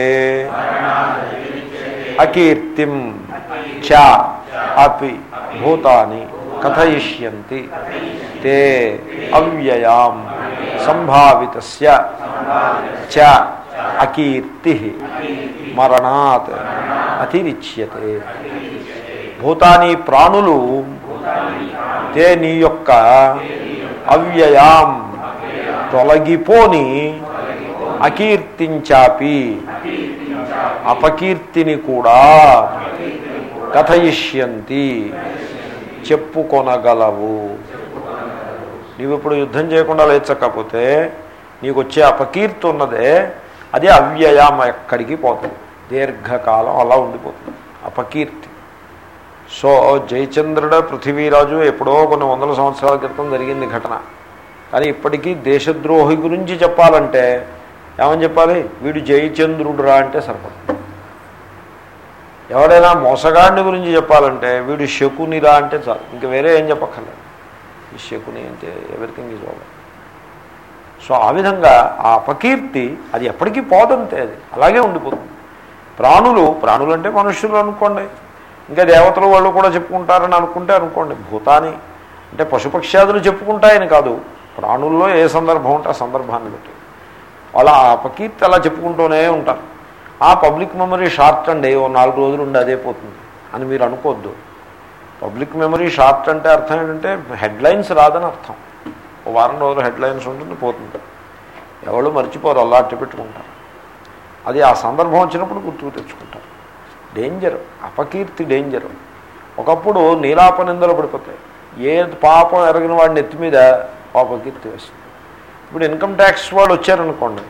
అకీర్తిం చ అపి భూతాని కథయిష్యంతి తే అవ్యయాం. సంభావిత చ అకీర్తి మరణాత్ అతిరిచ్యతే భూతాని ప్రాణులు తే నీ యొక్క అవ్యయాం తొలగిపోని అకీర్తించాపి. అపకీర్తిని కూడా కథయిష్యంతి చెప్పుకొనగలవు. నీవు ఇప్పుడు యుద్ధం చేయకుండా లేచకపోతే నీకు వచ్చే అపకీర్తి ఉన్నదే అది అవ్యయం ఎక్కడికి పోతుంది. దీర్ఘకాలం అలా ఉండిపోతుంది. అపకీర్తి. సో జయచంద్రుడ పృథివీరాజు ఎప్పుడో కొన్ని వందల సంవత్సరాల క్రితం జరిగింది ఘటన. కానీ ఇప్పటికీ దేశద్రోహి గురించి చెప్పాలంటే ఏమని చెప్పాలి? వీడు జయచంద్రుడురా అంటే సరిపడు ఎవడైనా మోసగాడిని గురించి చెప్పాలంటే వీడు శకునిరా అంటే చాలు. ఇంక వేరే ఏం చెప్పక్కర్లేదు. శకుని అంటే ఎవ్రీథింగ్ ఈజ్ ఓవర్. సో ఆ విధంగా ఆ అపకీర్తి అది ఎప్పటికీ పోదంతే అది. అలాగే ఉండిపోతుంది. ప్రాణులు ప్రాణులు అంటే మనుషులు అనుకోండి. ఇంకా దేవతలు వాళ్ళు కూడా చెప్పుకుంటారని అనుకుంటే అనుకోండి. భూతాని అంటే పశుపక్ష్యాదులు చెప్పుకుంటాయని కాదు. ప్రాణుల్లో ఏ సందర్భం ఉంటే ఆ సందర్భాన్ని బట్టి. వాళ్ళ ఆ అపకీర్తి అలా చెప్పుకుంటూనే ఉంటారు. ఆ పబ్లిక్ మెమరీ షార్ట్ అండి ఓ నాలుగు రోజులు ఉండి అదే పోతుంది అని మీరు అనుకోవద్దు. పబ్లిక్ మెమరీ షార్ట్ అంటే అర్థం ఏంటంటే హెడ్లైన్స్ రాదని అర్థం. ఓ వారం రోజులు హెడ్లైన్స్ ఉంటుంది పోతుంది. ఎవరు మర్చిపోరు అలా అట్టి పెట్టుకుంటారు. అది ఆ సందర్భం వచ్చినప్పుడు గుర్తుకు తెచ్చుకుంటారు. డేంజర్ అపకీర్తి డేంజర్. ఒకప్పుడు నీలాప నిందలు పడిపోతాయి. ఏ పాపం ఎరగిన వాడిని ఎత్తి మీద పాపకీర్తి వేస్తుంది. ఇప్పుడు ఇన్కమ్ ట్యాక్స్ వాళ్ళు వచ్చారనుకోండి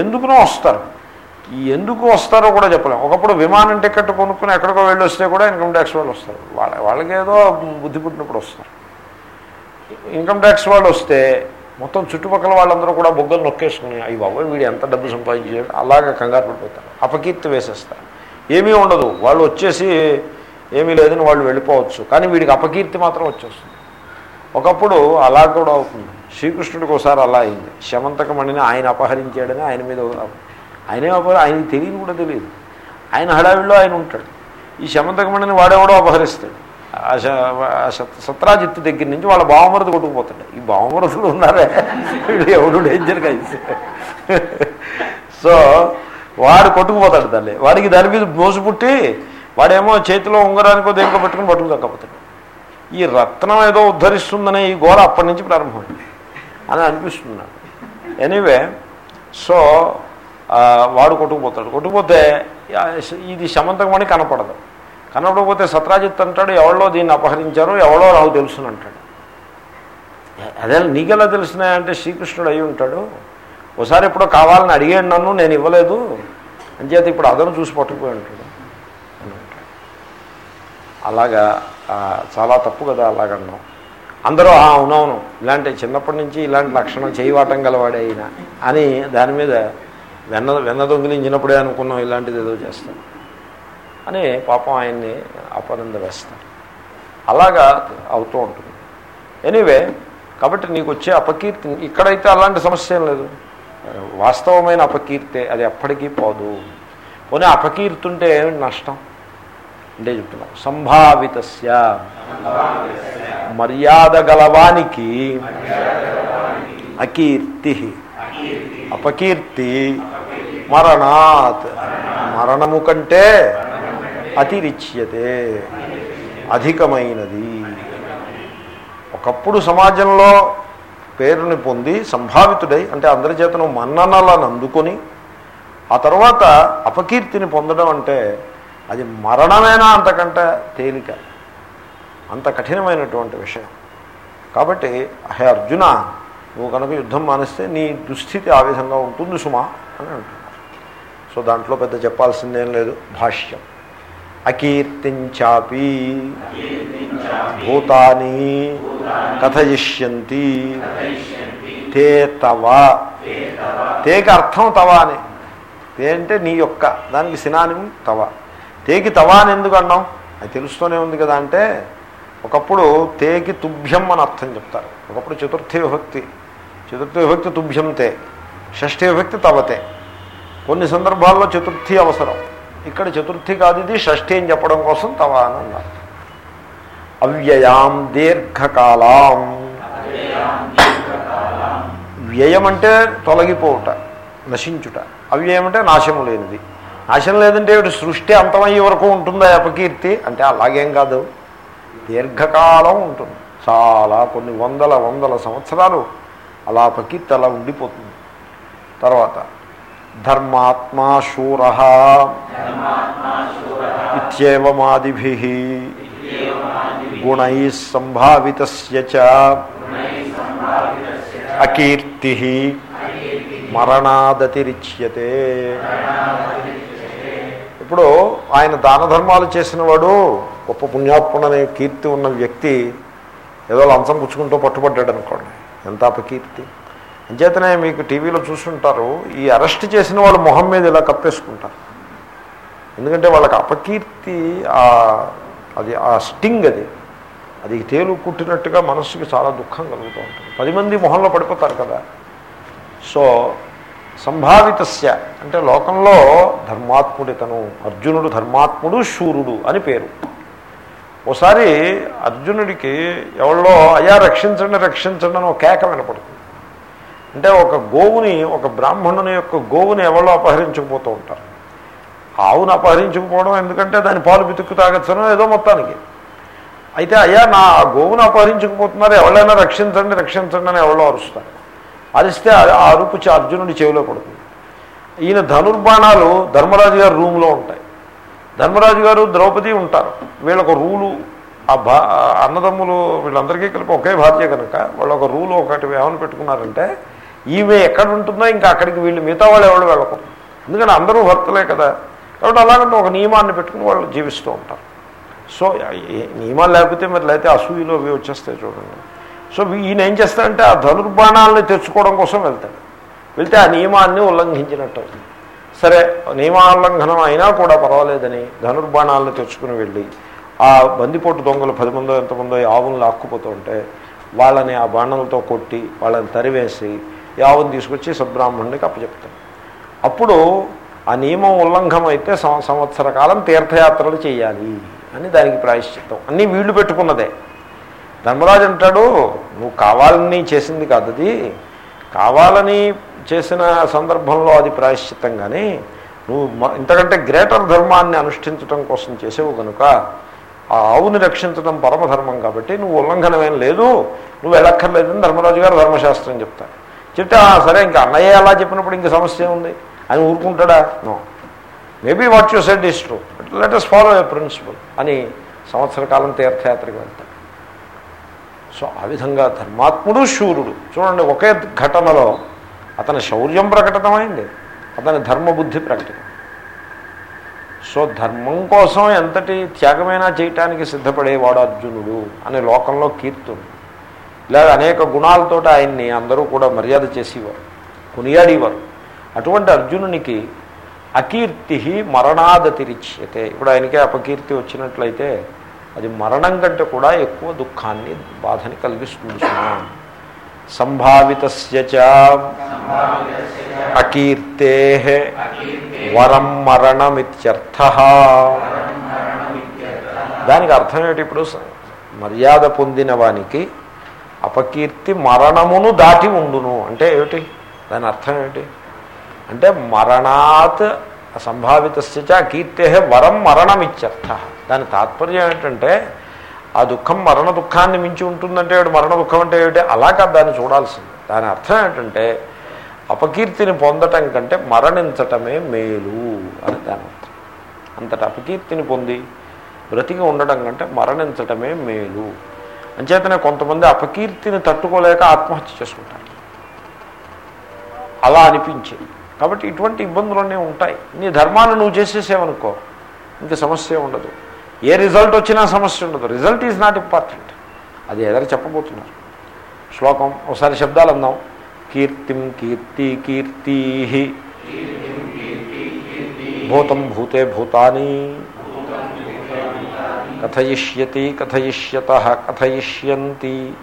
ఎందుకునో వస్తారు. ఈ ఎందుకు వస్తారో కూడా చెప్పలేం. ఒకప్పుడు విమానం టికెట్ కొనుక్కుని ఎక్కడికో వెళ్ళి వస్తే కూడా ఇన్కమ్ ట్యాక్స్ వాళ్ళు వస్తారు. వాళ్ళ వాళ్ళకి ఏదో బుద్ధి పుట్టినప్పుడు వస్తారు. ఇన్కమ్ ట్యాక్స్ వాళ్ళు వస్తే మొత్తం చుట్టుపక్కల వాళ్ళందరూ కూడా బొగ్గలు నొక్కేసుకుని అయ్యి బాబోయ్ వీడు ఎంత డబ్బు సంపాదించాడు? అలాగే కంగారు పడిపోతారు. అపకీర్తి వేసేస్తారు. ఏమీ ఉండదు. వాళ్ళు వచ్చేసి ఏమీ లేదని వాళ్ళు వెళ్ళిపోవచ్చు. కానీ వీడికి అపకీర్తి మాత్రం వచ్చేస్తుంది. ఒకప్పుడు అలా కూడా అవుతుంది. శ్రీకృష్ణుడికి ఒకసారి అలా అయింది. శమంతకమణిని ఆయన అపహరించాడని ఆయన మీద ఆయనే అపహరి ఆయనకి తెలియదు కూడా తెలియదు. ఆయన హడావిడిలో ఆయన ఉంటాడు. ఈ శమంతకమణిని వాడేవాడో అపహరిస్తాడు. సత్రాజిత్తు దగ్గర నుంచి వాళ్ళ బావమరది కొట్టుకుపోతాడు. ఈ బావమరదులు ఉన్నారే. వీళ్ళు ఎవడు డేంజర్గా అయితే. సో వాడు కొట్టుకుపోతాడు తల్లి. వాడికి దాని మీద మోసు పుట్టి వాడేమో చేతిలో ఉంగరానికో దేనికో పెట్టుకుని పట్టుకు దక్కపోతాడు ఈ రత్నం ఏదో ఉద్ధరిస్తుందనే ఈ గోల అప్పటి నుంచి ప్రారంభమైంది. అని అనిపిస్తుంది ఎనీవే సో వాడు కొట్టుకుపోతాడు. కొట్టుకుపోతే ఇది శమంతకమని కనపడదు. కనపడకపోతే సత్రాజిత్ అంటాడు ఎవరో దీన్ని అపహరించారో ఎవరో నాకు తెలుసు అంటాడు. అదే నీకెలా తెలిసినాయంటే శ్రీకృష్ణుడు అయి ఉంటాడు. ఒకసారి ఎప్పుడో కావాలని అడిగాడు నన్ను నేను ఇవ్వలేదు. అంచేత ఇప్పుడు అదను చూసి పట్టుకుపోయి ఉంటాడు. అని అలాగా చాలా తప్పు కదా అలాగన్నాం. అందరూ అవునవును ఇలాంటి చిన్నప్పటి నుంచి ఇలాంటి లక్షణం చేయవాటం గలవాడే అయినా అని దాని మీద వెన్న వెన్న దొంగిలించినప్పుడే అనుకున్నాం ఇలాంటిది ఏదో చేస్తాం అని పాపం ఆయన్ని అపనంద వేస్తారు. అలాగా అవుతూ ఉంటుంది. ఎనీవే కాబట్టి నీకు వచ్చే అపకీర్తి ఇక్కడైతే అలాంటి సమస్య ఏం లేదు. వాస్తవమైన అపకీర్తే అది ఎప్పటికీ పోదు. పోనీ అపకీర్తి ఉంటే ఏమిటి నష్టం? అంటే చెప్తున్నాం. సంభావితస్య. మర్యాద గలవానికి అకీర్తి. అపకీర్తి. మరణాత్. మరణము కంటే అతిరిచ్యతే అధికమైనది. ఒకప్పుడు సమాజంలో పేరుని పొంది సంభావితుడై అంటే అందరి చేతను మన్ననలను అందుకొని ఆ తర్వాత అపకీర్తిని పొందడం అంటే అది మరణమేనా అంతకంటే తేలిక అంత కఠినమైనటువంటి విషయం. కాబట్టి హే అర్జున నువ్వు కనుక యుద్ధం మానేస్తే నీ దుస్థితి ఆ విధంగా ఉంటుంది సుమా అని అంటుంది. సో దాంట్లో పెద్ద చెప్పాల్సిందేం లేదు. భాష్యం. అకీర్తించాపి. భూతాని కథయిష్యంతి. తే తవ. తేకి అర్థం తవ అని. తే అంటే నీ యొక్క దానికి సినానిం తవ. తేకి తవా అని ఎందుకు అన్నాం? అది తెలుస్తూనే ఉంది కదా అంటే ఒకప్పుడు తేకి తుభ్యం అని అర్థం చెప్తారు. ఒకప్పుడు చతుర్థి విభక్తి. చతుర్థి విభక్తి తుభ్యం తే. షష్ఠి విభక్తి తవతే కొన్ని సందర్భాల్లో చతుర్థి అవసరం. ఇక్కడ చతుర్థి కాదు ఇది షష్ఠి అని చెప్పడం కోసం తవా అని అన్నారు. అవ్యయాం దీర్ఘకాలం. వ్యయం అంటే తొలగిపోవుట నశించుట. అవ్యయం అంటే నాశము లేనిది. నాశం లేదంటే సృష్టి అంతమయ్యే వరకు ఉంటుందా అపకీర్తి? అంటే అలాగేం కాదు. దీర్ఘకాలం ఉంటుంది. చాలా కొన్ని వందల వందల సంవత్సరాలు అలా అపకీర్తి అలా ఉండిపోతుంది. తర్వాత ధర్మాత్మా శూర ఇత్యేవమాదిభి గుణై సంభావిత అకీర్తి మరణాదతిరిచ్యతే ఇప్పుడు ఆయన దాన ధర్మాలు చేసినవాడు గొప్ప పుణ్యాత్ముడనే కీర్తి ఉన్న వ్యక్తి ఏదో లంచం పుచ్చుకుంటూ పట్టుబడ్డాడు అనుకోండి ఎంత అపకీర్తి. అంచేతనే మీకు టీవీలో చూస్తుంటారు ఈ అరెస్ట్ చేసిన వాళ్ళు మొహం మీద ఇలా కప్పేసుకుంటారు. ఎందుకంటే వాళ్ళకి అపకీర్తి అది ఆ స్టింగ్ అది. అది తేలు కుట్టినట్టుగా మనస్సుకి చాలా దుఃఖం కలుగుతూ ఉంటుంది. పది మంది మొహంలో పడిపోతారు కదా. సో సంభావితస్య అంటే లోకంలో ధర్మాత్ముడితను అర్జునుడు ధర్మాత్ముడు శూరుడు అని పేరు. ఓసారి అర్జునుడికి ఎవరిలో అయా రక్షించండి రక్షించండి అని ఒక కేక వినపడుతుంది. అంటే ఒక గోవుని ఒక బ్రాహ్మణుని యొక్క గోవుని ఎవరో అపహరించుకుపోతూ ఉంటారు. ఆవును అపహరించుకుపోవడం ఎందుకంటే దాని పాలు బితుక్కు తాగచ్చను ఏదో మొత్తానికి. అయితే అయ్యా నా గోవును అపహరించుకుపోతున్నారు ఎవరైనా రక్షించండి రక్షించండి అని ఎవరో అరుస్తారు. అరిస్తే ఆ అరుపు అర్జునుడి చెవిలో పడుతుంది. ఈయన ధనుర్బాణాలు ధర్మరాజు గారు రూమ్లో ఉంటాయి. ధర్మరాజు గారు ద్రౌపది ఉంటారు. వీళ్ళొక రూలు ఆ భా అన్నదమ్ములు వీళ్ళందరికీ కలిపి ఒకే భార్య కనుక వాళ్ళు ఒక రూలు ఒకటి ఏమని పెట్టుకున్నారంటే ఈమె ఎక్కడ ఉంటుందో ఇంకా అక్కడికి వీళ్ళు మిగతా వాళ్ళు ఎవరు వెళ్ళకూడదు ఎందుకంటే అందరూ భర్తలే కదా. కాబట్టి అలాగంటే ఒక నియమాన్ని పెట్టుకుని వాళ్ళు జీవిస్తూ ఉంటారు. సో నియమాలు లేకపోతే మరి లేకపోతే అసూయలో అవి వచ్చేస్తాయి చూడండి. సో ఈయన ఏం చేస్తాడంటే ఆ ధనుర్బాణాలని తెచ్చుకోవడం కోసం వెళ్తాడు. వెళ్తే ఆ నియమాన్ని ఉల్లంఘించినట్టు అవుతుంది. సరే నియమాల్లంఘనం అయినా కూడా పర్వాలేదని ధనుర్బాణాలను తెచ్చుకుని వెళ్ళి ఆ బందిపోటు దొంగలు పది మందో ఎంతమందో ఆవులను లాక్కుపోతూ ఉంటే వాళ్ళని ఆ బాణాలతో కొట్టి వాళ్ళని తరివేసి ఆవుని తీసుకొచ్చి సద్బ్రాహ్మణుడికి అప్పచెప్తాడు అప్పుడు ఆ నియమం ఉల్లంఘం అయితే సంవత్సర కాలం తీర్థయాత్రలు చేయాలి అని దానికి ప్రాయశ్చిత్తం. అన్నీ వీళ్ళు పెట్టుకున్నదే. ధర్మరాజు అంటాడు నువ్వు కావాలని చేసింది కాదు అది. కావాలని చేసిన సందర్భంలో అది ప్రాయశ్చిత్తం కానీ నువ్వు ఇంతకంటే గ్రేటర్ ధర్మాన్ని అనుష్ఠించడం కోసం చేసేవు కనుక ఆ ఆవుని రక్షించడం పరమధర్మం కాబట్టి నువ్వు ఉల్లంఘనమేం లేదు. నువ్వు వెళ్ళక్కర్లేదని ధర్మరాజు గారు ధర్మశాస్త్రం చెప్తాను చెప్తే సరే ఇంకా అన్నయ్య అలా చెప్పినప్పుడు ఇంకా సమస్య ఉంది అని ఊరుకుంటాడా? No. Maybe what you said is true let us follow a principle అని సంవత్సర కాలం తీర్థయాత్రకు వెళ్తాడు. సో ఆ విధంగా ధర్మాత్ముడు శూరుడు. చూడండి ఒకే ఘటనలో అతని శౌర్యం ప్రకటితమైంది అతని ధర్మబుద్ధి ప్రకటితం. సో ధర్మం కోసం ఎంతటి త్యాగమైనా చేయటానికి సిద్ధపడేవాడు అర్జునుడు అనే లోకంలో కీర్తుడు. ఇలా అనేక గుణాలతో ఆయన్ని అందరూ కూడా మర్యాద చేసేవారు కొనియాడేవారు. అటువంటి అర్జునునికి అకీర్తి మరణాదతిరిచ్యతే ఇప్పుడు ఆయనకే అపకీర్తి వచ్చినట్లయితే అది మరణం కంటే కూడా ఎక్కువ దుఃఖాన్ని బాధని కలిగిస్తుంది సంభావిత అకీర్తే వరం మరణమిత్యర్థ. దానికి అర్థం ఏమిటి ఇప్పుడు? మర్యాద పొందిన వానికి అపకీర్తి మరణమును దాటి ఉండును. అంటే ఏమిటి? దాని అర్థం ఏమిటి? అంటే మరణాత్ సంభావిత కీర్తే వరం మరణమిత్యర్థ. దాని తాత్పర్యం ఏంటంటే ఆ దుఃఖం మరణ దుఃఖాన్ని మించి ఉంటుందంటే మరణ దుఃఖం అంటే ఏమిటి? అలా కాదు దాన్ని చూడాల్సింది. దాని అర్థం ఏంటంటే అపకీర్తిని పొందటం కంటే మరణించటమే మేలు అని దాని అర్థం. అంతటి అపకీర్తిని పొంది బ్రతికి ఉండటం కంటే మరణించటమే మేలు. అంచేతనే కొంతమంది అపకీర్తిని తట్టుకోలేక ఆత్మహత్య చేసుకుంటారు. అలా అనిపించేది. కాబట్టి ఇటువంటి ఇబ్బందులన్నీ ఉంటాయి. నీ ధర్మాన్ని నువ్వు చేసేసేవనుకో ఇంక సమస్య ఉండదు. ఏ రిజల్ట్ వచ్చినా సమస్య ఉండదు. Result is not important. అది ఎదరు చెప్పబోతున్నారు. శ్లోకం ఒకసారి శబ్దాలు అందాం. కీర్తిం కీర్తి కీర్తి భూతం భూతే భూతాని. కథయిష్యతి కథయిష్యత కథయిష్యంతి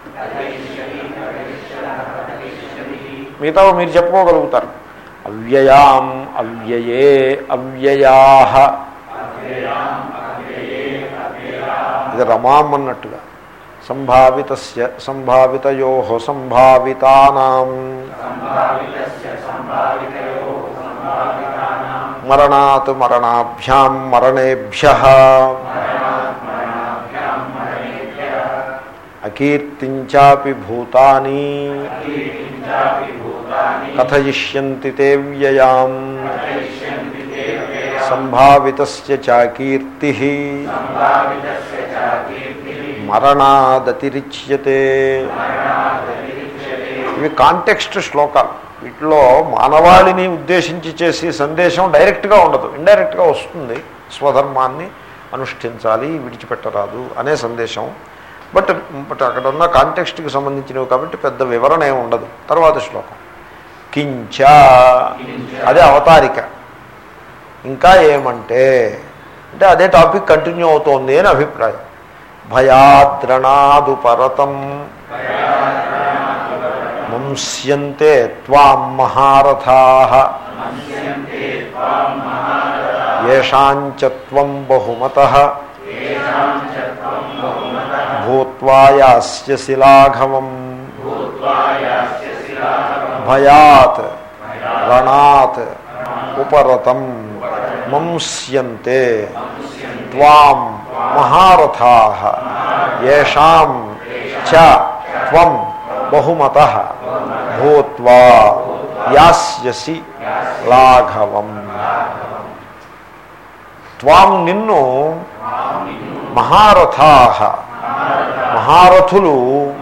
మిగతా మీరు చెప్పుకోగలుగుతారు అవ్యయాం అవ్యయే అవ్యయా ఇది రమాం అన్నట్టుగా. సంభావిత సంభావితయో సంభావితానాం. మరణాత్ మరణాభ్యాం మరణేభ్య. అకీర్తించాపి భూతాని కథయిష్యంతి తే వ్యయాం సంభావిత చాకీర్తి మరణాదతిరిచ్యతే. ఇవి కాంటెక్స్ట్ శ్లోకాలు. వీటిలో మానవాళిని ఉద్దేశించి చేసే సందేశం డైరెక్ట్గా ఉండదు. ఇండైరెక్ట్గా వస్తుంది. స్వధర్మాన్ని అనుష్ఠించాలి విడిచిపెట్టరాదు అనే సందేశం బట్ బట్ అక్కడ ఉన్న కాంటెక్స్ట్కి సంబంధించినవి కాబట్టి పెద్ద వివరణ ఏమి ఉండదు. తర్వాత శ్లోకం. కించ. అదే అవతారిక. ఇంకా ఏమంటే అంటే అదే టాపిక్ కంటిన్యూ అవుతోంది అని అభిప్రాయం. భయాద్రణాదు పరతం మంస్యంతే త్వాం మహారథా. ఏషాంచత్వం బహుమత. భూత్వాయాస్యసి లాఘవం భయాత్ రణాత్ ఉపరతం మంస్యంతే త్వాం మహారథా ఏషాం చ త్వం బహుమత భూత్వా యాస్యసి లాఘవం త్వాం నిన్ను మహారథా మహారథులు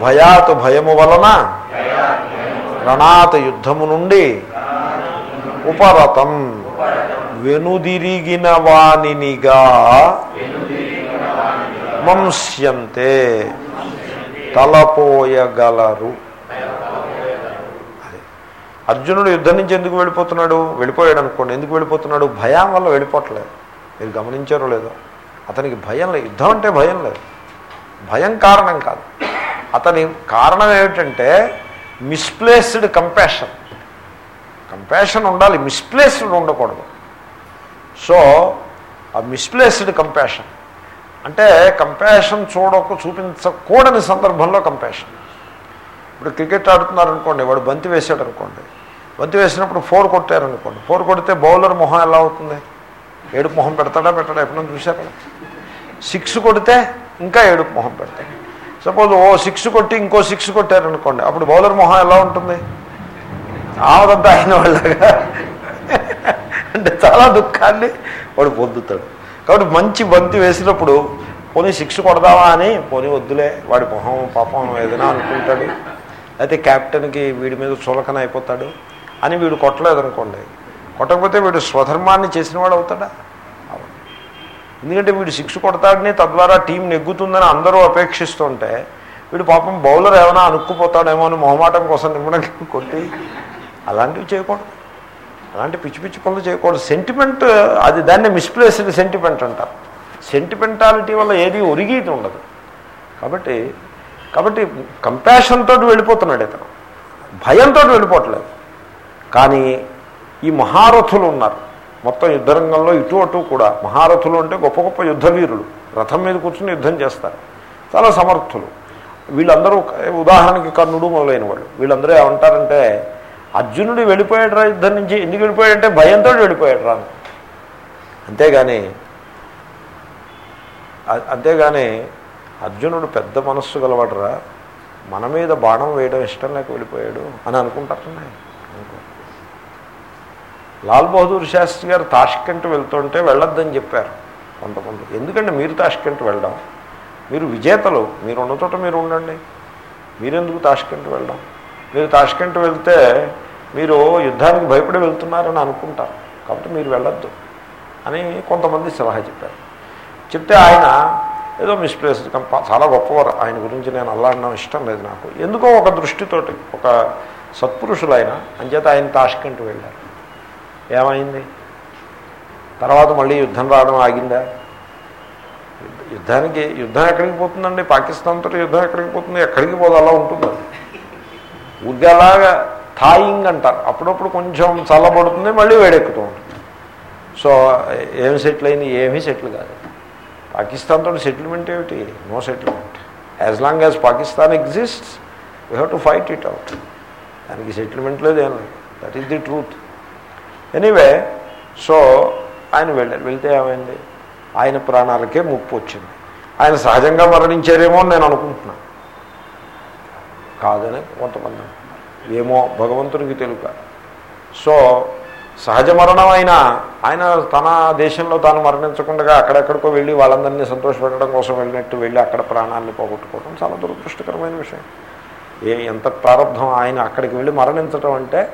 భయాత్ భయము వలన రణాత్ యుద్ధము నుండి ఉపరతం వెనుదిరిగిన వాణినిగా మంస్యంతే తలపోయగలరు. అర్జునుడు యుద్ధం నుంచి ఎందుకు వెళ్ళిపోతున్నాడు? వెళ్ళిపోయాడు అనుకోండి ఎందుకు వెళ్ళిపోతున్నాడు? భయం వల్ల వెళ్ళిపోవట్లేదు. మీరు గమనించారో లేదో. అతనికి భయం లేదు. యుద్ధం అంటే భయం లేదు. భయం కారణం కాదు. అతని కారణం ఏమిటంటే మిస్ప్లేస్డ్ కంపాషన్ కంపాషన్ ఉండాలి మిస్ప్లేస్డ్ ఉండకూడదు. సో ఆ మిస్ప్లేస్డ్ కంపాషన్ అంటే కంపాషన్ చూడక చూపించకూడని సందర్భంలో కంపాషన్ ఇప్పుడు క్రికెట్ ఆడుతున్నారనుకోండి వాడు బంతి వేసాడు అనుకోండి బంతి వేసినప్పుడు ఫోర్ కొట్టారనుకోండి. ఫోర్ కొడితే బౌలర్ మొహం ఎలా అవుతుంది? ఏడుపు మొహం పెడతాడా పెట్టడా? ఎప్పుడైనా చూశారా? సిక్స్ కొడితే ఇంకా ఏడుపు మొహం పెడతాడు సపోజ్ ఓ సిక్స్ కొట్టి ఇంకో సిక్స్ కొట్టారనుకోండి అప్పుడు బౌలర్ మొహం ఎలా ఉంటుంది? ఆవదంతా ఆయన వాళ్ళగా. అంటే చాలా దుఃఖాన్ని వాడు పొందుతాడు. కాబట్టి మంచి బంతి వేసినప్పుడు పోనీ సిక్స్ కొడదామా అని పోనీ వద్దులే వాడి మొహం పాపం ఏదైనా అనుకుంటాడు. అయితే క్యాప్టెన్కి వీడి మీద చులకన అయిపోతాడు. అని వీడు కొట్టలేదనుకోండి కొట్టకపోతే వీడు స్వధర్మాన్ని చేసిన వాడు అవుతాడా? ఎందుకంటే వీడు సిక్స్ కొడతాడని తద్వారా టీం నెగ్గుతుందని అందరూ అపేక్షిస్తుంటే వీడు పాపం బౌలర్ ఏమైనా అనుక్కుపోతాడేమో అని మొహమాటం కోసం నిమ్మడం కొట్టి అలాంటివి చేయకూడదు. అలాంటి పిచ్చి పిచ్చి పనులు చేయకూడదు. సెంటిమెంట్ అది దాన్ని మిస్ప్లేస్డ్ సెంటిమెంట్ అంటారు. సెంటిమెంటాలిటీ వల్ల ఏది ఒరిగేది ఉండదు. కాబట్టి కాబట్టి కంపాషన్తో వెళ్ళిపోతున్నాడు ఇతను. భయంతో వెళ్ళిపోవట్లేదు. కానీ ఈ మహారథులు ఉన్నారు. మొత్తం యుద్ధరంగంలో ఇటు అటు కూడా మహారథులు అంటే గొప్ప గొప్ప యుద్ధవీరులు. రథం మీద కూర్చుని యుద్ధం చేస్తారు. చాలా సమర్థులు. వీళ్ళందరూ ఉదాహరణకి కర్ణుడు మొదలైన వాళ్ళు. వీళ్ళందరూ ఏమంటారంటే అర్జునుడు వెళ్ళిపోయాడు రా యుద్ధం నుంచి. ఎందుకు వెళ్ళిపోయాడంటే భయంతో వెళ్ళిపోయాడు రా అంతేగాని అంతేగాని అర్జునుడు పెద్ద మనస్సు గలవాడురా. మన మీద బాణం వేయడం ఇష్టం లేక వెళ్ళిపోయాడు అని అనుకుంటారు. లాల్ బహదూర్ శాస్త్రి గారు తాష్కెంట్ వెళ్తుంటే వెళ్ళొద్దని చెప్పారు కొంతమంది. ఎందుకంటే మీరు తాష్కెంట్ వెళ్ళడం మీరు విజేతలు మీరు ఉన్న చోట మీరు ఉండండి. మీరెందుకు తాష్కెంట్ వెళ్ళడం? మీరు తాష్కెంట్ వెళ్తే మీరు యుద్ధానికి భయపడి వెళ్తున్నారని అనుకుంటారు. కాబట్టి మీరు వెళ్ళొద్దు అని కొంతమంది సలహా చెప్పారు. చెప్తే ఆయన ఏదో మిస్ప్లేస్ చాలా గొప్పవారు. ఆయన గురించి నేను అల్లా అనడం ఇష్టం లేదు నాకు. ఎందుకో ఒక దృష్టితోటి ఒక సత్పురుషులైన అంచేత ఆయన తాష్కెంట్ వెళ్ళారు. ఏమైంది? తర్వాత మళ్ళీ యుద్ధం రావడం ఆగిందా? యుద్ధానికి యుద్ధం ఎక్కడికి పోతుందండి? పాకిస్తాన్తో యుద్ధం ఎక్కడికి పోతుంది? ఎక్కడికి పోదు? అలా ఉంటుంది అది. థాయింగ్ అంటారు. అప్పుడప్పుడు కొంచెం చల్లబడుతుంది మళ్ళీ వేడెక్కుతూ ఉంటుంది. సో ఏమి సెటిల్ అయింది? ఏమీ సెటిల్ కాదు. పాకిస్తాన్తో సెటిల్మెంట్ ఏమిటి? No settlement. As long as Pakistan exists we have to fight it out దానికి సెటిల్మెంట్ లేదు ఏం లేదు. That is the truth. Anyway so ఆయన వెళ్ళారు. వెళ్తే ఏమైంది? ఆయన ప్రాణాలకే ముప్పు వచ్చింది. ఆయన సహజంగా మరణించారేమో అని నేను అనుకుంటున్నాను కాదని కొంతమంది ఏమో భగవంతునికి తెలుక. సో సహజ మరణం అయినా ఆయన తన దేశంలో తాను మరణించకుండా అక్కడెక్కడికో వెళ్ళి వాళ్ళందరినీ సంతోషపెట్టడం కోసం వెళ్ళినట్టు వెళ్ళి అక్కడ ప్రాణాన్ని పోగొట్టుకోవడం చాలా దురదృష్టకరమైన విషయం. ఏ ఎంత ప్రారంభం ఆయన అక్కడికి వెళ్ళి మరణించడం అంటే